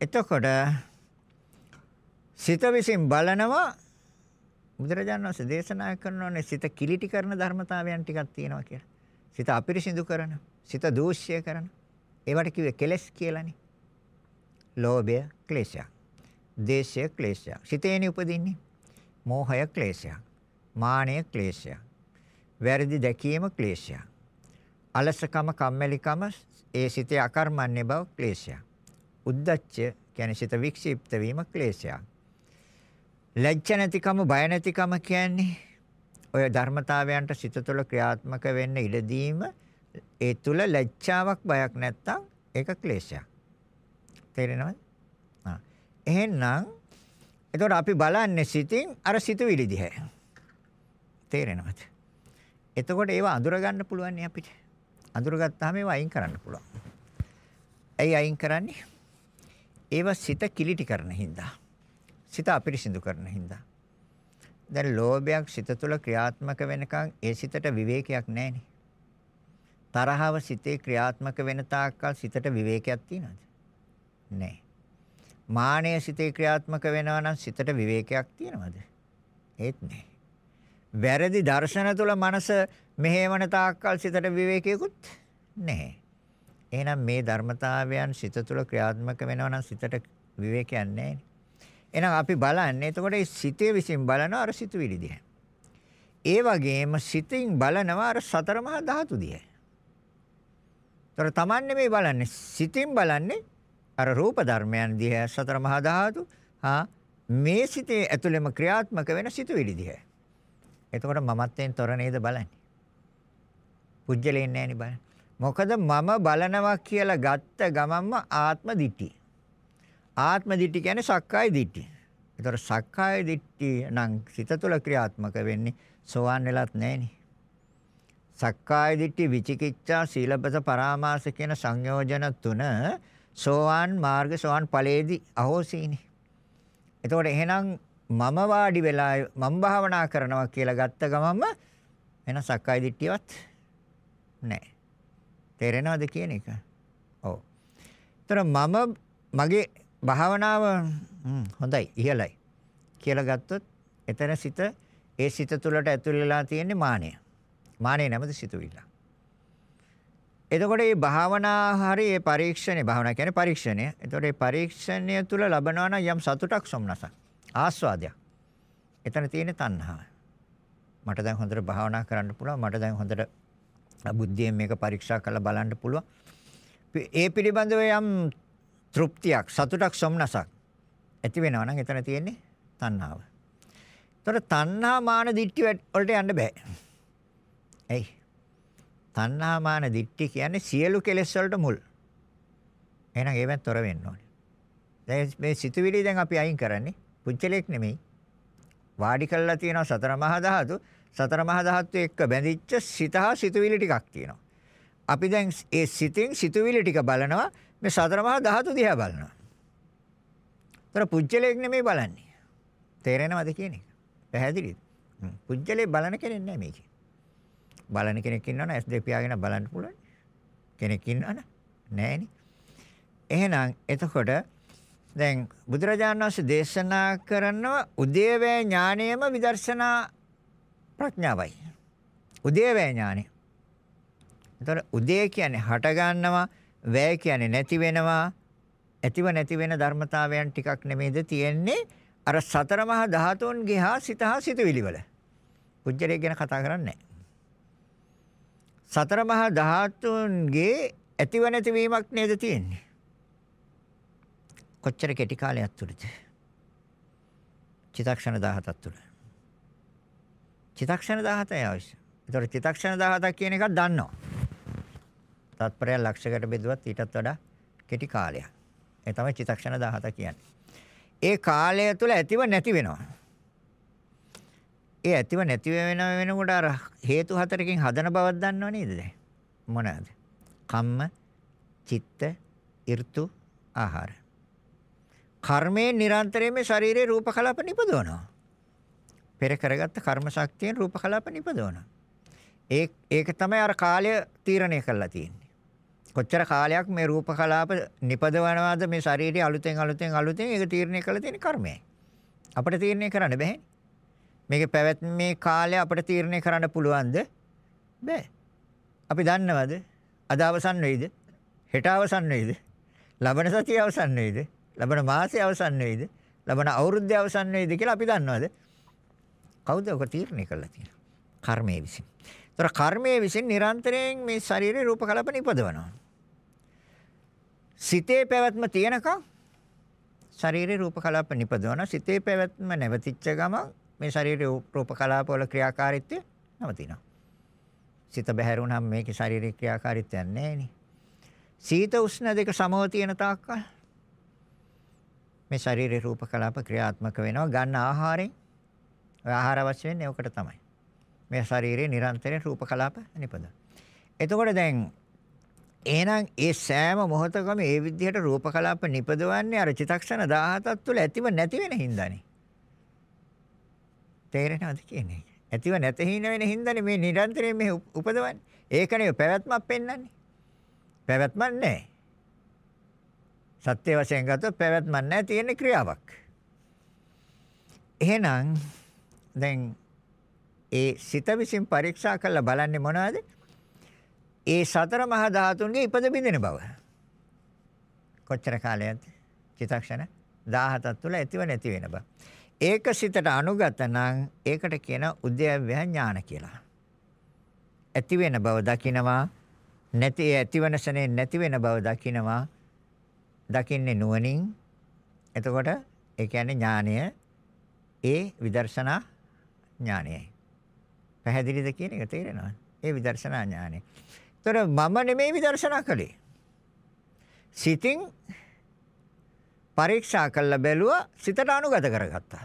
එතකොට සිත විසින් බලනවා බුදුරජාණන් වහන්සේ දේශනා කරනෝනේ සිත කිලිටි කරන ධර්මතාවයන් ටිකක් තියෙනවා කියලා. සිත අපිරිසිදු කරන, සිත දූෂ්‍ය කරන. ඒවට කිව්වේ කෙලස් කියලානේ. ලෝභය ක්ලේශය. දේශය ක්ලේශය. සිතේනේ උපදින්නේ. මෝහය ක්ලේශය. මානය ක්ලේශය. වැරදි දැකීම ක්ලේශය. අලසකම කම්මැලිකම ඒ සිතේ අකර්මන්නේ බව ක්ලේශය. උද්දච්චය කියන්නේ සිත වික්ෂිප්ත වීම ක්ලේශයක්. ලැජ්ජ නැතිකම බය නැතිකම කියන්නේ ඔය ධර්මතාවයන්ට සිත තුළ ක්‍රියාත්මක වෙන්න ඉඩ දීම ඒ තුල ලැජ්ජාවක් බයක් නැත්තම් ඒක ක්ලේශයක්. තේරෙනවද? ආ. එහෙනම් එතකොට අපි බලන්නේ සිතින් අර සිතුවිලි දිහා. තේරෙනවද? එතකොට ඒව අඳුර ගන්න පුළුවන් අපිට. අඳුරගත්තාම ඒව අයින් කරන්න පුළුවන්. ඇයි අයින් කරන්නේ? ඒව සිත කිලිටි කරන හින්දා. සිත අපිරිසිදු කරන හින්දා. දැන් ලෝභයක් සිත තුළ ක්‍රියාත්මක වෙනකන් ඒ සිතට විවේකයක් නැහෙනේ. තරහව සිතේ ක්‍රියාත්මක වෙන තාක්කල් සිතට විවේකයක් තියනවද? නැහැ. මානය සිතේ ක්‍රියාත්මක වෙනවා නම් සිතට විවේකයක් තියනවද? ඒත් නැහැ. වැරදි දර්ශන තුළ මනස මෙහෙවන තාක්කල් සිතට විවේකයකුත් නැහැ. එහෙනම් මේ ධර්මතාවයන් සිත තුළ ක්‍රියාත්මක වෙනවා නම් සිතට විවේකයක් නැහැ. එහෙනම් අපි බලන්නේ එතකොට ඒ සිතේ විසින් බලනවා අර සිතුවිලි දිහා. ඒ වගේම සිතින් බලනවා අර සතර මහා ධාතු දිහා. ତොර තමන් නෙමෙයි බලන්නේ සිතින් බලන්නේ අර රූප ධර්මයන් දිහා සතර මහා ධාතු හා මේ සිතේ ඇතුළෙම ක්‍රියාත්මක වෙන සිතුවිලි දිහා. එතකොට මමත්වයෙන් තොර නේද බලන්නේ. පුජ්‍යලෙන්නේ නැහැ නේ බලන්නේ. මොකද මම බලනවා කියලා ගත්ත ගමන්ම ආත්ම දිට්ඨිය. ආත්ම දිට්ඨි කියන්නේ සක්කාය දිට්ඨිය. ඒතර සක්කාය දිට්ඨිය නම් සිත තුළ ක්‍රියාත්මක වෙන්නේ සෝවාන් වෙලත් නැහෙනි. සක්කාය දිට්ඨි විචිකිච්ඡා සීලබත පරාමාස කියන සංයෝජන තුන සෝවාන් මාර්ග සෝවාන් ඵලයේදී අහෝසීනි. එතකොට එහෙනම් මම වාඩි වෙලා මම භාවනා කරනවා කියලා ගත්ත ගමන්ම එන සක්කාය දිට්ඨියවත් නැහැ. තේරෙනවද කියන එක? ඔව්. ඒතර මම මගේ භාවනාව හොඳයි ඉහළයි කියලා ගත්තොත් එතන සිත ඒ සිත තුළට ඇතුල් වෙලා තියෙන්නේ මානය. මානය නැමැති සිතුවිල්ල. එතකොට මේ භාවනා හරි මේ පරීක්ෂණේ භාවනා කියන්නේ පරීක්ෂණය. එතකොට මේ පරීක්ෂණය තුළ ලබනවා නම් යම් සතුටක් සොම්නසක් ආස්වාදයක්. එතන තියෙන තණ්හාව. මට දැන් හොඳට භාවනා කරන්න පුළුවන්. මට දැන් හොඳට බුද්ධියෙන් මේක පරීක්ෂා කරලා බලන්න පුළුවන්. ඒ පිළිබඳව යම් තෘප්තියක්, සතුටක්, සොම්නසක් ඇති වෙනවා නම් එතන තියෙන්නේ තණ්හාව. ඒතර තණ්හා මාන දිට්ඨි වලට යන්න බෑ. එයි. තණ්හා මාන දිට්ඨි කියන්නේ සියලු කෙලෙස් වලට මුල්. එහෙනම් ඒවෙන් තොර වෙන්න ඕනේ. දැන් මේ සිතුවිලි දැන් අපි අයින් කරන්නේ පුච්චලෙක් නෙමෙයි. වාඩි කළා තියෙනවා සතර මහා ධාතු. සතර මහා ධාතු එක්ක බැඳිච්ච සිත හා සිතුවිලි ටිකක් තියෙනවා. අපි දැන් ඒ සිතෙන් සිතුවිලි ටික බලනවා මේ සතර මහා ධාතු දිහා බලනවා. ତර පුජ්‍යලයක් නෙමෙයි බලන්නේ. තේරෙනවද කියන එක? පැහැදිලිද? පුජ්‍යලේ බලන කෙනෙක් නෑ මේකේ. බලන කෙනෙක් ඉන්නවනේ S2 පියාගෙන බලන්න පුළුවන්. කෙනෙක් ඉන්නවනේ නෑනේ. එහෙනම් එතකොට දැන් බුදුරජාණන් වහන්සේ දේශනා කරනවා උදේවැය ඥානයම විදර්ශනා ප්‍රඥාවයි. උදේවැය ඥානය. එතකොට උදේ කියන්නේ හට ගන්නවා වැය කියන්නේ නැති වෙනවා. ඇතිව නැති වෙන ධර්මතාවයන් ටිකක් නෙමෙයිද තියෙන්නේ අර සතර මහා ධාතුන්ගේ හා සිත හා සිතුවිලි වල. පුජ්‍යලේ ගැන කතා කරන්නේ සතර මහා ධාතුන්ගේ ඇතිව නැති වීමක් නේද තියෙන්නේ. කොච්චර කෙටි කාලයක් තුලද? චිත්තක්ෂණ 17ක් තුල. චිත්තක්ෂණ 17යි අවශ්‍ය. ඒතකොට චිත්තක්ෂණ 17ක් කියන එකක් දන්නවා. තත්පරය ලක්ෂයකට බෙදුවත් ඊටත් වඩා කෙටි කාලයක්. ඒ තමයි චිත්තක්ෂණ 17 කියන්නේ. ඒ කාලය තුළ ඇතිව නැති වෙනවා. ඒ ඇතිව නැති වෙන වෙනකොට අර හේතු හතරකින් හදන බවක් දන්නව නේද දැන්? මොනවාද? කම්ම, චිත්ත, ඍතු, ආහාර. කර්මයෙන් නිරන්තරයෙන් මේ ශරීරයේ රූප කලාප නිපදවනවා. පෙර කරගත්ත කර්ම ශක්තියෙන් රූප කලාප නිපදවනවා. ඒ ඒක තමයි අර කාලය තීරණය කරලා තියෙන්නේ. කොච්චර කාලයක් මේ රූප කලාප නිපදවනවාද මේ ශරීරය අලුතෙන් අලුතෙන් අලුතෙන් ඒක තීරණය කරලා තියෙන කර්මයයි. අපිට තීරණය කරන්න බැහැ. මේකේ පැවැත්මේ කාලය අපිට තීරණය කරන්න පුළුවන්ද? බෑ. අපි දන්නවද? අද අවසන් වෙයිද? හෙට අවසන් වෙයිද? ලබන සතිය අවසන් වෙයිද? ලබන මාසය අවසන් වෙයිද? ලබන අවුරුද්ද අවසන් වෙයිද කියලා අපි දන්නවද? කවුද ඔක තීරණය කරලා තියෙන්නේ? කර්මයේ විසින්. ඒතර කර්මයේ විසින් නිරන්තරයෙන් මේ ශරීරේ රූප කලාප නිපදවනවා. සිතේ පැවැත්ම තියෙනකම් ශරීරේ රූප කලාප නිපදවන සිතේ පැවැත්ම නැවතිච්ච ගමන් මේ ශරීරේ රූප කලාප වල ක්‍රියාකාරීත්වය නවතිනවා. සිත බැහැරුණාම මේකේ ශාරීරික ක්‍රියාකාරීත්වයක් නැහැ සීත උෂ්ණ දෙක සමව තියෙන තාක්කල් මේ ශරීරේ රූප කලාප ක්‍රියාත්මක වෙනවා ගන්න ආහාරයෙන් ආහාර අවශ්‍ය වෙන්නේ ඔකට තමයි. මේ ශරීරේ නිරන්තරයෙන් රූප කලාප නිපදවන. එතකොට දැන් එහෙනම් ඒ සෑම මොහොතකම ඒ විදිහට රූප කලාප නිපදවන්නේ අර චිතක්ෂණ 17ක් තුළ ඇතිව නැති වෙන හින්දානේ. තේරෙනවද කියන්නේ? ඇතිව නැති හින වෙන හින්දානේ මේ නිරන්තරයෙන් මේ උපදවන්නේ. ඒකනේ පැවැත්මක් පෙන්වන්නේ. පැවැත්මක් නැහැ. සත්‍ය වශයෙන් ගත්තොත් පැවැත්මක් නැහැ තියෙන ක්‍රියාවක්. එහෙනම් දැන් ඒ සිත විසින් පරීක්ෂා කරලා බලන්නේ මොනවද? ඒ සතර මහා ධාතුන්ගේ ඉපද බින්දින බව. කොච්චර කාලයක්ද? චිත්තක්ෂණ 17ක් තුළ ඇතිව නැති වෙන බව. ඒක සිතට අනුගත නම් ඒකට කියන උද්‍යව්‍ය ඥාන කියලා. ඇති වෙන බව දකිනවා නැති ඇතිවන සනේ නැති වෙන බව දකිනවා දකින්නේ නුවණින් එතකොට ඒ කියන්නේ ඥානය ඒ විදර්ශනා ඥානයයි පැහැදිලිද කියන එක තේරෙනවද ඒ විදර්ශනා ඥානය ඒතර මම නෙමෙයි විදර්ශනා කළේ. සිතින් පරීක්ෂා කළ බැලුවා සිතට අනුගත කරගත්තා.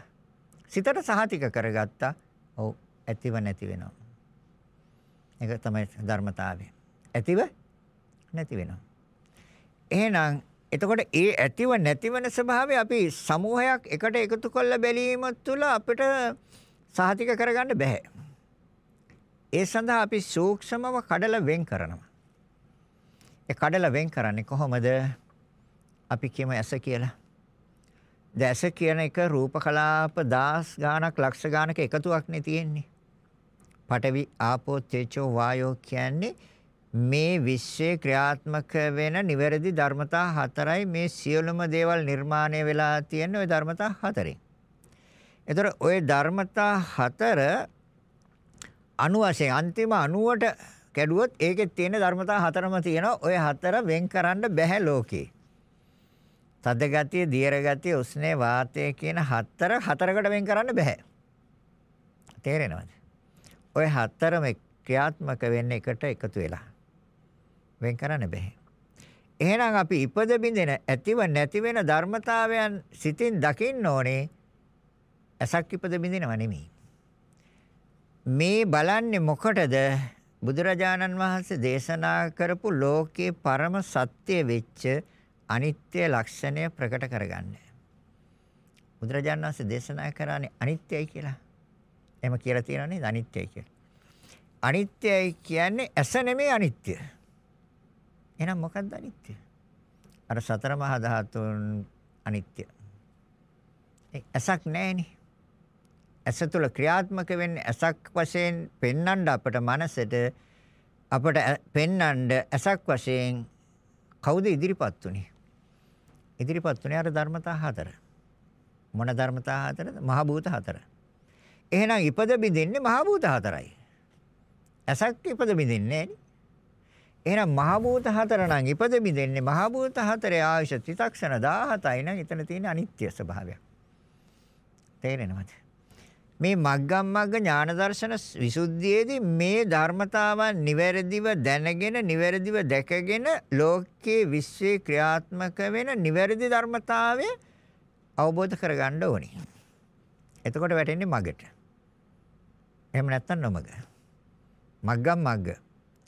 සිතට සහතික කරගත්තා. ඔව් ඇතිව නැති වෙනවා. ඒක තමයි ධර්මතාවය. ඇතිව නැති වෙනවා. එහෙනම් එතකොට ඒ ඇතිව නැති වෙන ස්වභාවය අපි සමූහයක් එකට එකතු කරලා බැලීම තුළ අපිට සහතික කරගන්න බෑ. ඒ සඳහා අපි සූක්ෂමව කඩලා වෙන් කරනවා. ඒ කඩලා වෙන් කරන්නේ කොහොමද? අපි කියමු ඇස කියලා. දැස කියන එක රූප කලාප දාස් ගානක් ලක්ෂ ගානක එකතුවක් නේ තියෙන්නේ. පඨවි ආපෝ තේජෝ වායෝ කියන්නේ මේ විශ්වයේ ක්‍රියාත්මක වෙන නිවැරදි ධර්මතා හතරයි මේ සියලුම දේවල් නිර්මාණය වෙලා තියෙන ওই ධර්මතා හතරෙන්. ඒතර ওই ධර්මතා හතර අණු වශයෙන් අන්තිම අණුවට කැඩුවොත් ඒකේ තියෙන ධර්මතා හතරම තියෙනවා. ওই හතර වෙන් කරන්න බෑ ලෝකේ. තද ගතිය, දියර ගතිය, උස්නේ වාතය කියන හතර හතරකට වෙන් කරන්න බෑ. තේරෙනවද? ওই හතරම ක්‍රියාත්මක වෙන්නේ එකට එකතු වෙලා. වෙන් කරන්න බෑ. එහෙනම් අපි ඉපද බින්දෙන ඇතිව නැති වෙන ධර්මතාවයන් සිතින් දකින්න ඕනේ. ඇසක් ඉපද බින්දිනව නෙමෙයි. මේ බලන්නේ මොකටද? බුදුරජාණන් වහන්සේ දේශනා කරපු ලෝකේ පරම සත්‍ය වෙච්ච අනිත්‍ය ලක්ෂණය ප්‍රකට කරගන්න. බුදුරජාණන් වහන්සේ දේශනා කරන්නේ අනිත්‍යයි කියලා. එහෙම කියලා තියෙනවා නේද අනිත්‍යයි කියලා. අනිත්‍යයි කියන්නේ ඇස නෙමෙයි අනිත්‍ය. එහෙනම් මොකක්ද අනිත්‍ය? අර සතර මහා ධාතුන් අනිත්‍ය. ඇසක් නැහෙනේ. ඇස තුළ ක්‍රියාත්මක වෙන්නේ ඇසක් වශයෙන් පෙන්වන්න අපට මනසට අපට පෙන්වන්න ඇසක් වශයෙන් කවුද ඉදිරිපත් උනේ? ඉදිරිපත් උනේ අර ධර්මතා හතර. මොන ධර්මතා හතරද? මහ භූත හතර. එහෙනම් ඉපද බින්දින්නේ මහ භූත හතරයි. ඇසක් ඉපද බින්දින්නේ නෑනේ. එහෙනම් මහ භූත හතර නම් ඉපද බින්දින්නේ මහ භූත හතරේ ආයුෂ ත්‍රිතක්ෂණ 17යි නම් එතන තියෙන අනිත්‍ය ස්වභාවය. තේරෙනවද? මේ මග්ගම් මග්ග ඥාන දර්ශන විසුද්ධියේදී මේ ධර්මතාවන් නිවැරදිව දැනගෙන නිවැරදිව දැකගෙන ලෝකයේ විශ්වයේ ක්‍රියාත්මක වෙන නිවැරදි ධර්මතාවය අවබෝධ කරගන්න ඕනේ. එතකොට වැටෙන්නේ මගට. එහෙම නැත්තම් නොමග. මග්ගම් මග්ග.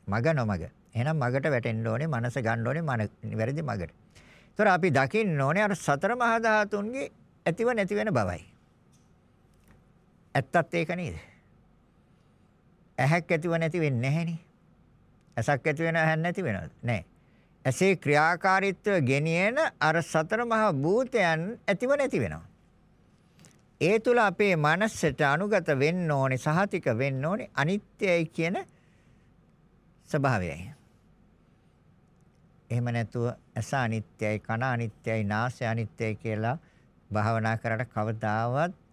මග නොමග. එහෙනම් මගට වැටෙන්න ඕනේ, මනස ගන්න ඕනේ, මන නිවැරදි මගට. ඒතර අපි දකින්න ඕනේ අර සතර මහා ධාතුන්ගේ ඇතිව නැති වෙන බවයි. ඇත්තත් ඒක නේද? ඇහැක් ඇතිව නැති වෙන්නේ නැහෙනේ. ඇසක් ඇති වෙන ඇහැ නැති වෙනවද? නැහැ. ඇසේ ක්‍රියාකාරීත්වය ගෙනියන අර සතර මහා භූතයන් ඇතිව නැති වෙනවා. ඒ තුල අපේ මනසට අනුගත වෙන්න ඕනේ සහතික වෙන්න ඕනේ අනිත්‍යයි කියන ස්වභාවයයි. එහෙම නැතුව ඇස අනිත්‍යයි කන අනිත්‍යයි නාසය අනිත්‍යයි කියලා භාවනා කරලා කවදාවත්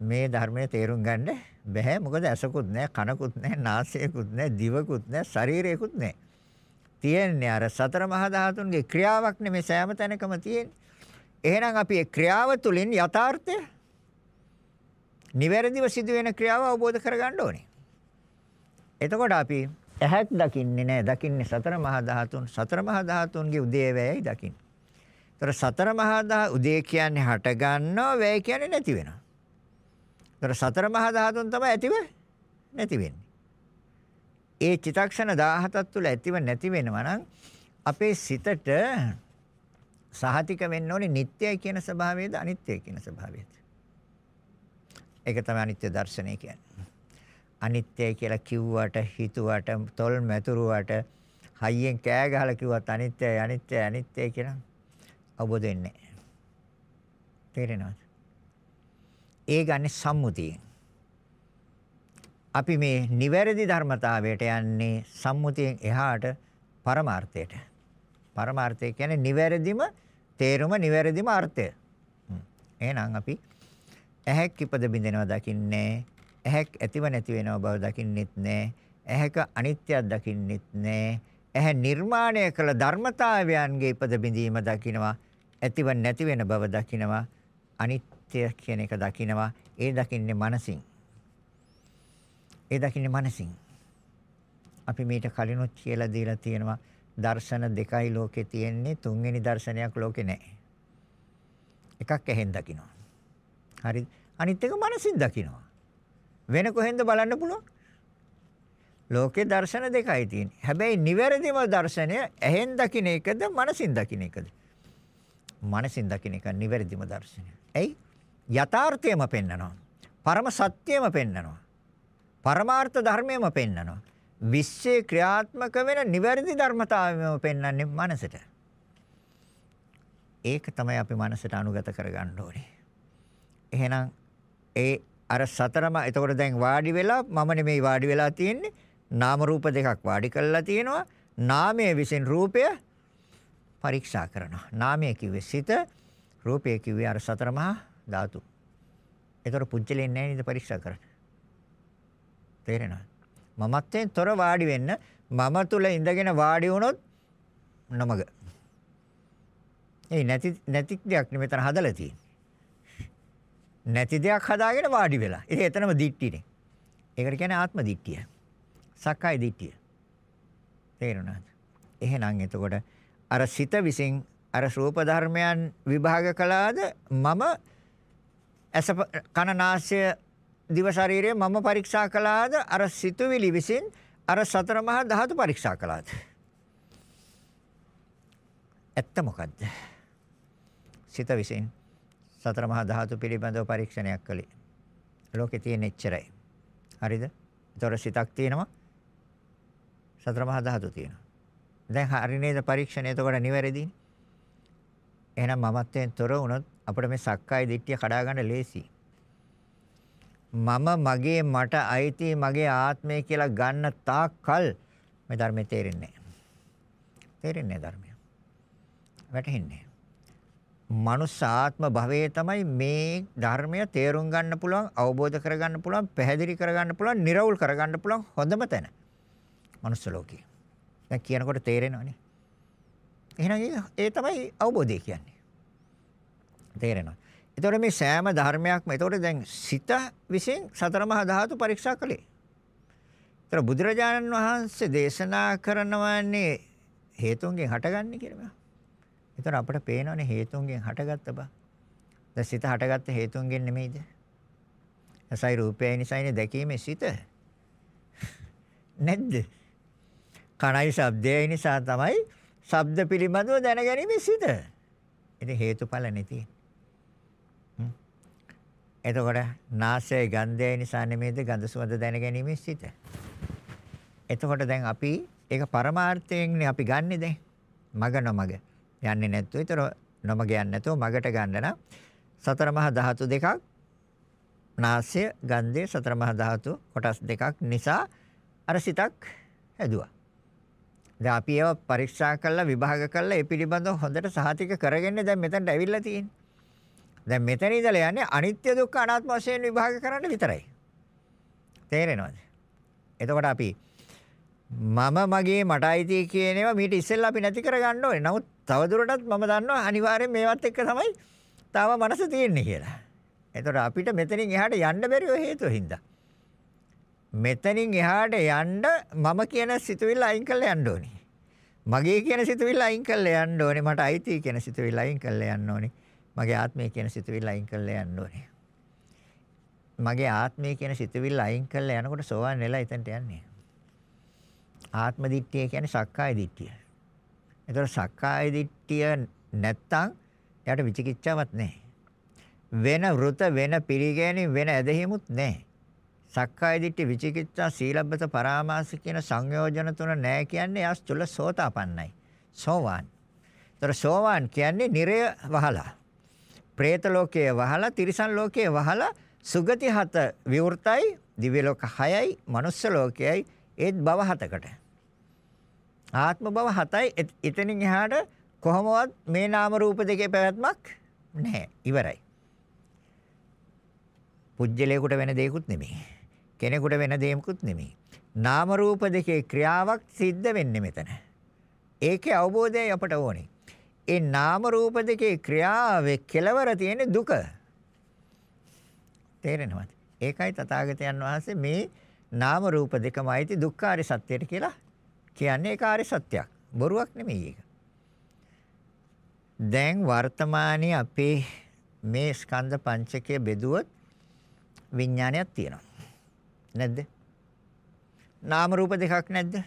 මේ ධර්මයේ තේරුම් ගන්න බැහැ. මොකද ඇසකුත් නැහැ, කනකුත් නැහැ, නාසයකුත් නැහැ, දිවකුත් නැහැ, ශරීරයකුත් නැහැ. තියෙන්නේ අර සතර මහා ධාතුන්ගේ ක්‍රියාවක් නෙමේ සෑම තැනකම තියෙන්නේ. එහෙනම් අපි ඒ ක්‍රියාව තුළින් යථාර්ථය නිවැරදිව සිදුවෙන ක්‍රියාව අවබෝධ කරගන්න ඕනේ. එතකොට අපි ඇහක් දකින්නේ නැහැ. දකින්නේ සතර මහා ධාතුන්. සතර මහා ධාතුන්ගේ උදේවැයයි දකින්නේ. ඒතර සතර මහා ධා උදේ කියන්නේ හට ගන්නවා, වැය කියන්නේ නැති වෙනවා. ඒතර සතර මහා ධාතුන් තමයි ඇතිව නැති වෙන්නේ. ඒ චිතක්ෂණ 17ක් තුල ඇතිව නැති වෙනවා නම් අපේ සිතට සහතික වෙන්න ඕනේ නිට්ටයයි කියන ස්වභාවයද අනිත්‍යයි කියන ස්වභාවයද. ඒක තමයි අනිත්‍ය දර්ශනය කියන්නේ. අනිත්‍යයි කියලා කිව්වට හිතුවට තොල් මැතුරුවට හයියෙන් කෑ ගහලා කිව්වත් අනිත්‍යයි අනිත්‍යයි අනිත්‍යයි කියලා අවබෝධ වෙන්නේ නැහැ. තේරෙනවද? ඒ ගන්න සම්මුතියෙන්. අපි මේ නිවැරදි ධර්මතාවයට යන්නේ සම්මුතියෙන් එහාට පරමාර්ථයට. පරමාර්ථය කියන්නේ නිවැරදිම තේරුම නිවැරදිම අර්ථය. එහෙනම් අපි ඇහැක් ඉපද බින්දෙනවා දකින්නේ ඇහැක් ඇතිව නැති වෙනව බව දකින්නෙත් නෑ ඇහැක අනිත්‍යයක් දකින්නෙත් නෑ ඇහැ නිර්මාණය කළ ධර්මතාවයන්ගේ ඉපද බිඳීම දකිනවා ඇතිව නැති වෙන බව දකිනවා අනිත් සත්‍ය කියන එක දකිනවා. ඒ දකින්නේ මනසින්. ඒ දකින්නේ මනසින්. අපි මීට කලිනුත් කියලා දීලා තියෙනවා දර්ශන දෙකයි ලෝකේ තියෙන්නේ තුන්වෙනි දර්ශනයක් ලෝකේ නැහැ. එකක් ඇහෙන් දකිනවා. හරිද? අනිත් එක මනසින් දකිනවා. වෙන කොහෙන්ද බලන්න පුළුවන්? ලෝකේ දර්ශන දෙකයි තියෙන්නේ. හැබැයි නිවැරදිම දර්ශනය ඇහෙන් දකින්න එකද මනසින් දකින්න එකද? මනසින් දකින්න එක නිවැරදිම දර්ශනය. ඇයි? යථාර්ථයම පෙන්නනවා. පරම සත්‍යයම පෙන්නනවා. පරමාර්ථ ධර්මයම පෙන්නනවා. විශ්ේ ක්‍රියාත්මක වෙන නිවැරදි ධර්මතාවයම පෙන්වන්නේ මනසට. ඒක තමයි අපි මනසට අනුගත කරගන්න ඕනේ. එහෙනම් ඒ අර සතරම එතකොට දැන් වාඩි වෙලා මම නෙමෙයි වාඩි වෙලා තියෙන්නේ නාම රූප දෙකක් වාඩි කරලා තියෙනවා. නාමයේ විසින් රූපය පරීක්ෂා කරනවා. නාමය කිව්වේ සිත, රූපය කිව්වේ අර සතර මහා ධාතු. ඒතර පුජ්‍යලෙන් නැහැ නේද පරීක්ෂා කරන්නේ. තේරෙනවද? මමත්වෙන් තොර වාඩි වෙන්න මම තුල ඉඳගෙන වාඩි වුණොත් නමග. ඒ නැති නැති දෙයක් නෙමෙතන හදලා තියෙන්නේ. නැති දෙයක් හදාගෙන වාඩි වෙලා. ඉතින් එතනම දික්ටිනේ. ඒකට කියන්නේ ආත්ම දික්ටිය. සක්කාය දිට්ඨිය. තේරුණාද? එහෙනම් එතකොට අර සිත විසින් අර රූප ධර්මයන් විභාග කළාද මම ඇස කන නාසය දිව ශරීරය මම පරීක්ෂා කළාද? අර සිතුවිලි විසින් අර සතර මහා ධාතු පරීක්ෂා කළාද? ඇත්ත මොකද්ද? සිත විසින් සතර මහා ධාතු පිළිබඳව පරීක්ෂණයක් කළේ. ලෝකේ තියෙන එච්චරයි. හරිද? ඒතොර සිතක් තියෙනවා. සතර මහා ධාතු තියෙනවා. දැන් හරි නේද පරීක්ෂණය? එතකොට නිවැරදිනේ. එහෙනම් මමත්වයෙන් තොර වුණොත් අපිට මේ සක්කාය දිට්ඨිය කඩා ගන්න ලේසි. මම මගේ මට අයිති මගේ ආත්මය කියලා ගන්න තාක්කල් මේ ධර්මයේ තේරෙන්නේ නැහැ. තේරෙන්නේ ධර්මය. වැටහෙන්නේ. මනුස්ස ආත්ම භවයේ තමයි මේ ධර්මය තේරුම් ගන්න පුළුවන්, අවබෝධ කරගන්න පුළුවන්, පැහැදිලි කරගන්න පුළුවන්, නිර්වුල් කරගන්න පුළුවන් හොඳම තැන. මනුස්ස ලෝකේ. දැන් කියනකොට තේරෙනවනේ. එහෙනම් ඒ තමයි අවබෝධය කියන්නේ. තේරෙනවද? ඒතකොට මේ සෑම ධර්මයක්ම ඒතකොට දැන් සිත විසින් සතර මහා ධාතු පරීක්ෂා කළේ. ඒතර බුදුරජාණන් වහන්සේ දේශනා කරනවාන්නේ හේතුන්ගෙන් හටගන්නේ කියලා. ඒතර අපිට පේනවනේ හේතුන්ගෙන් හටගත්ත බා. දැන් සිත හටගත්ත හේතුන්ගෙන් නෙමෙයිද? ඇසයි රූපයයි නිසායිනේ දැකීමේ සිත. නැද්ද? කණයි ශබ්දයයි නිසා තමයි ශබ්ද පිළිබඳව දැනගැනීමේ සිට. ඉතින් හේතුඵල නැති. එතකොට නාසය ගන්ධය නිසා නෙමෙයිද ගඳ සුවඳ දැනගැනීමේ සිට. එතකොට දැන් අපි ඒක පරමාර්ථයෙන්නේ අපි ගන්නෙ දැන්. මග නොමග. යන්නේ නැත්නම් ඒතර නොමග යන්නේ නැතුව මගට ගන්න නම් සතර මහා ධාතු දෙකක් නාසය ගන්ධය සතර මහා ධාතු කොටස් දෙකක් නිසා අර සිතක් හැදුවා. දැන් අපි ඒවා පරීක්ෂා කරලා විභාග කරලා ඒ පිළිබඳව හොඳට සහතික කරගෙන දැන් මෙතනට ඇවිල්ලා තියෙන්නේ. දැන් මෙතන ඉඳලා යන්නේ අනිත්‍ය දුක්ඛ අනාත්ම වශයෙන් විභාග කරන්න විතරයි. තේරෙනවද? එතකොට අපි මම මගේ මට අයිති කියන ඒවා මීට ඉස්සෙල්ලා අපි නැති කරගන්න ඕනේ. නමුත් තවදුරටත් මම දන්නවා අනිවාර්යෙන් මේවත් එක්ක තමයි තාම මනස තියෙන්නේ කියලා. එතකොට අපිට මෙතනින් එහාට යන්න බැරි ඔය හේතුව හින්දා. මෙතනින් එහාට යන්න මම කියන සිතුවිල්ල අයින් කරලා යන්න ඕනේ. මගේ කියන සිතුවිල්ල අයින් කරලා යන්න ඕනේ. මට අයිති කියන සිතුවිල්ල අයින් කරලා යන්න ඕනේ. මගේ ආත්මය කියන සිතුවිල්ල අයින් කරලා යන්න ඕනේ. මගේ ආත්මය කියන සිතුවිල්ල අයින් කරලා යනකොට සෝවන් වෙලා එතනට යන්නේ. ආත්ම දිට්ඨිය කියන්නේ සක්කාය දිට්ඨිය. ඒතර සක්කාය දිට්ඨිය නැත්තම් එයාට විචිකිච්ඡාවක් නැහැ. වෙන වෘත වෙන පිළිගැනීම් වෙන ඇදහිමුත් නැහැ. සක්කාය දිට්ඨි විචිකිච්ඡා සීලබ්බත පරාමාස කියන සංයෝජන තුන නැහැ කියන්නේ යා තුල සෝතාපන්නයි. සෝවාන්. ඒතර සෝවාන් කියන්නේ නිරය වහලා. പ്രേත ලෝකයේ වහලා, තිරිසන් ලෝකයේ වහලා සුගති හත විවෘතයි, දිව්‍ය ලෝක 6යි, මනුස්ස ලෝකයයි ඒත් භව හතකට. ආත්ම භව හතයි එතනින් එහාට කොහොමවත් මේ නාම රූප දෙකේ පැවැත්මක් නැහැ. ඉවරයි. පුජ්‍යලයකට වෙන දෙයක්වත් නෙමෙයි. කෙනෙකුට වෙන දෙයක්කුත් නෙමෙයි. නාම රූප දෙකේ ක්‍රියාවක් සිද්ධ වෙන්නේ මෙතන. ඒකේ අවබෝධයයි අපට ඕනේ. ඒ නාම රූප දෙකේ ක්‍රියාවේ කෙලවර තියෙන දුක. තේරෙනවද? ඒකයි තථාගතයන් වහන්සේ මේ නාම රූප දෙකම අයිති දුක්ඛාරි සත්‍යයට කියලා කියන්නේ ඒකාරි සත්‍යයක්. බොරුවක් නෙමෙයි ඒක. දැන් වර්තමානයේ අපේ මේ ස්කන්ධ පංචකය බෙදුවොත් විඥානයක් තියෙනවා. නැද්ද? නාම රූප දෙකක් නැද්ද?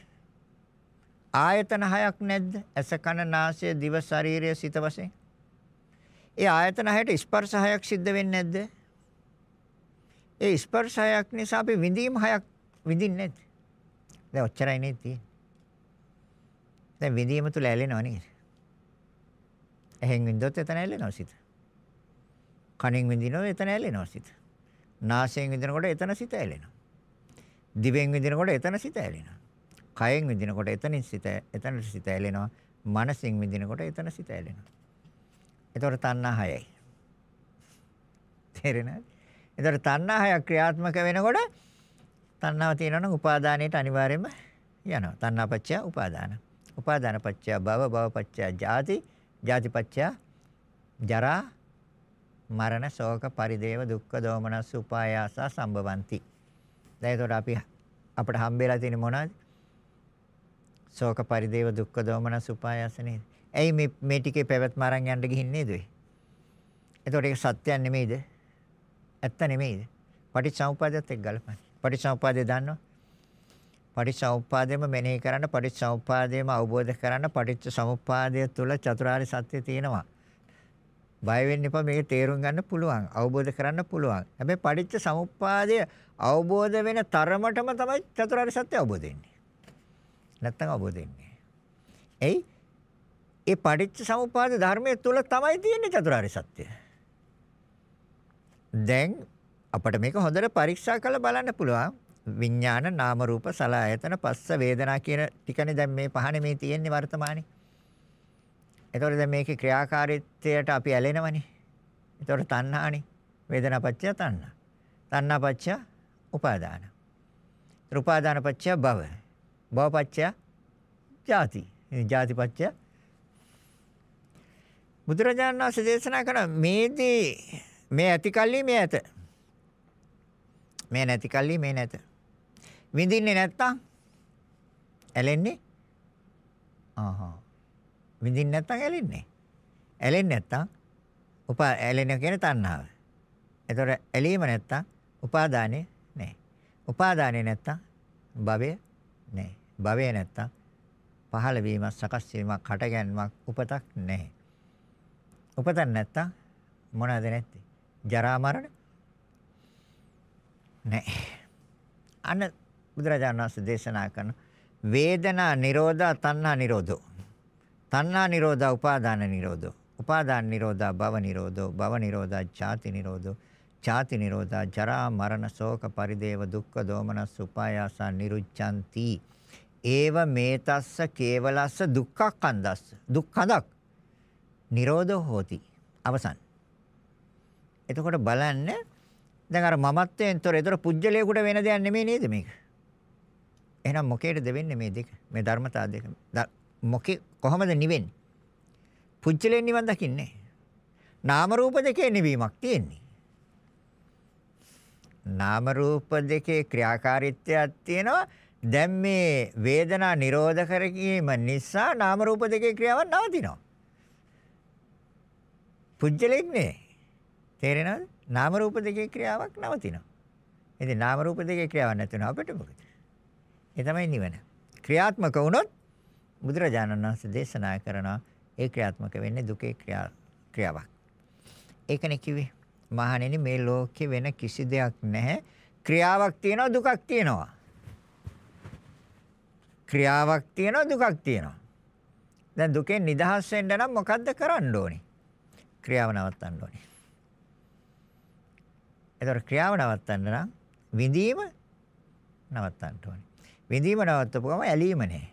ආයතන හයක් නැද්ද? ඇස කන නාසය දිව ශරීරය සිත වශයෙන්. ඒ ආයතන හයට ස්පර්ශ හයක් සිද්ධ වෙන්නේ නැද්ද? ඒ ස්පර්ශ හයක් නිසා අපි විඳීම් හයක් විඳින්නේ නැද්ද? දැන් ඔච්චරයි නේද තියෙන්නේ. දැන් විඳීම තුල ඇලෙනව නේද? ඇහෙන් විඳොත් එතන ඇලෙනවා සිත. කනෙන් විඳිනොත් එතන ඇලෙනවා සිත. නාසයෙන් විඳිනකොට එතන සිත ඇලෙනවා. දිවෙන් විඳිනකොට එතන සිත ඇලෙනවා. කයෙන් විඳිනකොට එතනින් සිත එතන සිත ඇලෙනවා. මනසින් විඳිනකොට එතන සිත ඇලෙනවා. ඒතකොට තණ්හා හයයි. තේරෙනවද? ඒතකොට තණ්හා හය ක්‍රියාත්මක වෙනකොට තණ්හාව තියෙනවා නම් උපාදානයට අනිවාර්යයෙන්ම යනවා. තණ්හා පත්‍ය උපාදාන. උපාදාන පත්‍ය භව භව පත්‍ය ජාති ජාති පත්‍ය ජරා මරණ ශෝක පරිදේව දුක්ඛ දෝමනස් උපායාස සම්භවಂತಿ. දැන් ඒතකොට අපි අපිට හම්බෙලා තියෙන මොනවද? ශෝක පරිදේව දුක්ඛ දෝමනස් උපායාස නේද? ඇයි මේ මේ ටිකේ පැවැත්ම අරන් යන්න ගිහින් නේද ඔය? ඒතකොට ඒක සත්‍යයක් නෙමෙයිද? ඇත්ත නෙමෙයිද? පටිච්චසමුප්පාදයට එක්ක ගලපන්න. පටිච්චසමුප්පාදය දන්නව? පටිච්චසමුප්පාදයම මෙනෙහි කරන්න පටිච්චසමුප්පාදයම අවබෝධ කරන්න පටිච්චසමුප්පාදය තුළ චතුරාර්ය සත්‍ය තියෙනවා. බය වෙන්න එපා මේක තේරුම් ගන්න පුළුවන් අවබෝධ කරන්න පුළුවන්. හැබැයි පටිච්චසමුප්පාදය අවබෝධ වෙන තරමටම තමයි චතුරාර්ය සත්‍ය අවබෝධ වෙන්නේ. නැත්තම් අවබෝධ වෙන්නේ. එයි ඒ පටිච්චසමුප්පාද ධර්මයේ තුල තමයි තියෙන්නේ චතුරාර්ය සත්‍ය. දැන් අපිට මේක හොඳට පරීක්ෂා කරලා බලන්න පුළුවන්. විඥාන නාම රූප සලආයතන පස්ස වේදනා කියන ටිකනේ දැන් මේ පහනේ මේ තියෙන්නේ වර්තමානයේ. එතකොට දැන් මේකේ ක්‍රියාකාරීත්වයට අපි ඇලෙනවනේ. එතකොට තණ්හානේ. වේදනා පත්‍ය තණ්හා. තණ්හා පත්‍ය උපාදාන. උපාදාන පත්‍ය භව. භව පත්‍ය ජාති. ජාති පත්‍ය බුදුරජාණන් වහන්සේ දේශනා කරන මේදී මේ ඇති කල්ලි මේ ඇත. මේ නැති කල්ලි මේ නැත. විඳින්නේ නැත්තම් ඇලෙන්නේ ආහා විඳින්නේ නැත්තම් ඇලෙන්නේ. ඇලෙන්නේ නැත්තම් උපා ඇලෙන කියන තණ්හාව. එතකොට ඇලීම නැත්තම් උපාදානෙ නැහැ. උපාදානෙ නැත්තම් භවය නැහැ. භවය නැත්තම් පහළ වීමක් සකස් වීමක් හටගැන්මක් උපතක් නැහැ. උපතක් නැත්තම් මොනවද නැත්තේ? ජරා මරණ නැහැ. අන්න බුදුරජාණන් වහන්සේ දේශනා කරන වේදනා නිරෝධා තණ්හා නිරෝධෝ. තණ්හා නිරෝධා උපාදාන නිරෝධෝ. උපාදාන නිරෝධා භව නිරෝධෝ. භව නිරෝධා ඡාති නිරෝධෝ. ඡාති නිරෝධා ජරා මරණ ශෝක පරිදේව දුක්ඛ දෝමනස් උපායාසා නිරුච්ඡanti ඒව මේතස්ස කේවලස්ස දුක්ඛක්ඛන්දස්ස දුක්ඛදක් නිරෝධෝ හෝති. අවසන්. එතකොට බලන්න. දැන් අර මමත්වයෙන් තොර ඒතර පුජ්‍යලයකට වෙන දෙයක් නෙමෙයි නේද මේක? එහෙනම් මොකේද වෙන්නේ මේ දෙක? මේ ධර්මතා දෙක. මොකේ කොහමද නිවෙන්නේ? පුච්චලෙන් නිවන් දකින්නේ. නාම රූප දෙකේ නිවීමක් තියෙන්නේ. නාම රූප දෙකේ ක්‍රියාකාරීත්වයක් තියෙනවා. දැන් මේ වේදනා නිරෝධ කරගීම නිසා නාම රූප දෙකේ ක්‍රියාවක් නවතිනවා. පුජ්‍යලෙක් නේ. තේරෙනවද? නාම රූප දෙකේ ක්‍රියාවක් නවතිනවා. ඉතින් නාම රූප දෙකේ ක්‍රියාවක් නැතුන අපිට මොකද? ඒ තමයි නිවන. ක්‍රියාත්මක වුණොත් බුදුරජාණන් වහන්සේ දේශනා කරනවා ඒ ක්‍රියාත්මක වෙන්නේ දුකේ ක්‍රියා ක්‍රියාවක්. ඒකනේ කිව්වේ. මහණෙනි මේ ලෝකේ වෙන කිසි දෙයක් නැහැ. ක්‍රියාවක් තියෙනවා දුකක් තියෙනවා. ක්‍රියාවක් තියෙනවා දුකක් තියෙනවා. දැන් දුකෙන් නිදහස් වෙන්න නම් මොකද්ද කරන්න ඕනේ? ක්‍රියාව නවත්තන්න ඕනේ. ඒතර ක්‍රියාව නවත්තන්න නම් විඳීම නවත්තන්න ඕනේ. විඳීම නවත්තපු ගම ඇලීම නැහැ.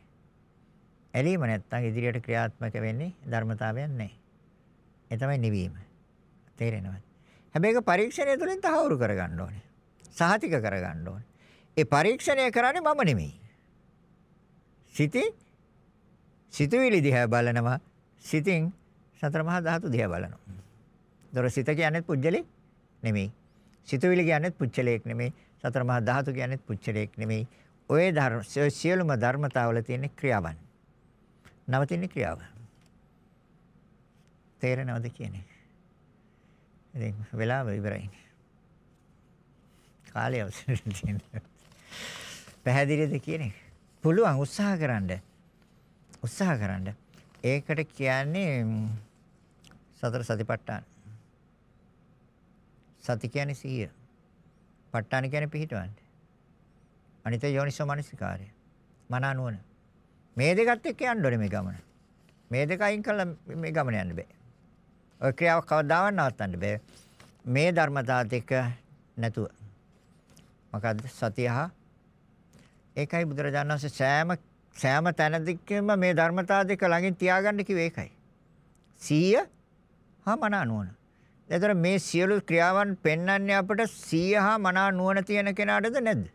ඇලීම නැත්තම් ඉදිරියට ක්‍රියාත්මක වෙන්නේ ධර්මතාවයක් නැහැ. ඒ තමයි නිවීම. තේරෙනවද? හැබැයි ඒක පරීක්ෂණය තුළින් තහවුරු කරගන්න ඕනේ. සහතික කරගන්න ඕනේ. ඒ පරීක්ෂණය කරන්නේ මම නෙමෙයි. සිතින් සිතුවිලි දිහා බලනවා. සිතින් සතර මහා ධාතු දිහා බලනවා. දොර සිත කියන්නේ පුජ්‍යලෙක් නෙමෙයි. සිතුවිලි කියන්නේ පුච්චලයක් නෙමෙයි. සතර මහා ධාතු කියන්නේ පුච්චලයක් නෙමෙයි. ඔය ධර්ම සියලුම ධර්මතාවල තියෙන ක්‍රියාවන්. නවතින ක්‍රියාව. තේරෙනවද කියන්නේ? ඉතින් වෙලාව ඉවරයි. කාලය අවසන් තියෙනවා. පැහැදිලිද කියන්නේ? පුළුවන් උත්සාහ කරන්න. උත්සාහ කරන්න. ඒකට කියන්නේ සතර සතිපට්ඨාන. සති කියන්නේ සිහිය. ප ဋ ාණ කියන්නේ පිහිටවන්න. අනිත යෝනිසෝ මනසිකාරය. මන නුවණ. මේ දෙකත් එක්ක යන්න ඕනේ මේ ගමන. මේ දෙක අයින් කළා මේ ගමන යන්න බෑ. ඔය ක්‍රියාව කවදාවත් නවත්තන්න බෑ. මේ ධර්මතා දෙක නැතුව. මොකද්ද සතිය හා ඒකයි බුදුරජාණන් වහන්සේ සෑම සෑම තැනදීකම මේ ධර්මතා දෙක ළඟින් තියාගන්න කිව්වේ ඒකයි. සීය හා මන නුවණ. එතකොට මේ සියලු ක්‍රියාවන් පෙන්වන්නේ අපට සීය හා මන නුවණ තියෙන කෙනාටද නැද්ද?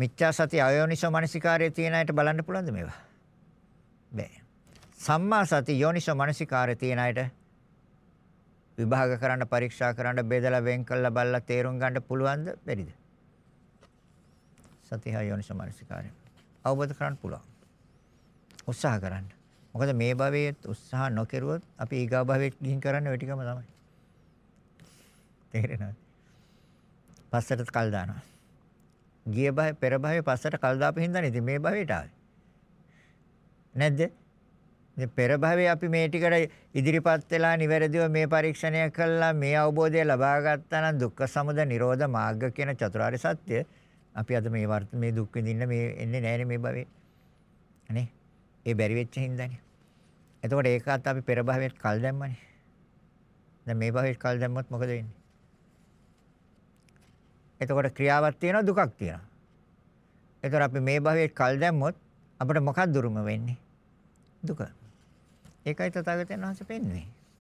මිච්ඡා සති අයෝනිසෝ මනසිකාරයේ තියෙන අයට බලන්න පුළුවන්ද මේවා? බෑ. සම්මා සති යෝනිසෝ මනසිකාරයේ තියෙන අයට විභාග කරන්න පරීක්ෂා කරන්න බෙදලා වෙන් කළා බලලා තේරුම් ගන්න පුළුවන්ද බැරිද? සති හා යෝනිසෝ මනසිකාරය. අවබෝධ කරගන්න පුළුවන්. උත්සාහ කරන්න. මොකද මේ භවයේ උත්සාහ නොකරුවොත් අපි ඊගා භවයේ ගිහින් කරන්නේ ওই ටිකම තමයි. තේරෙනවද? පස්සට කල් දානවා. ගිය භවයේ පෙර භවයේ පස්සට කල් දාපු හින්දානේ ඉතින් මේ භවයට ආවේ. නැද්ද? ඉතින් පෙර භවයේ අපි මේ ටිකට ඉදිරිපත් වෙලා නිවැරදිව මේ පරීක්ෂණය කළා මේ අවබෝධය ලබා ගත්තා නම් දුක්ඛ සමුදය නිරෝධ මාර්ග කියන චතුරාර්ය සත්‍ය අපි අද මේ වර්ත මේ දුක් විඳින්න මේ එන්නේ නැහැනේ මේ භවයේ. අනේ ඒ බැරි වෙච්ච හින්දානේ. එතකොට ඒකත් අපි පෙර භවයට කල් දැම්මනේ. දැන් මේ භවයට කල් දැම්මොත් මොකද වෙන්නේ? එතකොට ක්‍රියාවක් තියෙනවා දුකක් තියෙනවා. එතකොට අපි මේ භවයේ කල් දැම්මොත් අපිට මොකක්ද දුරුම වෙන්නේ? දුක. ඒකයි තථාගතයන් වහන්සේ පෙන්වන්නේ.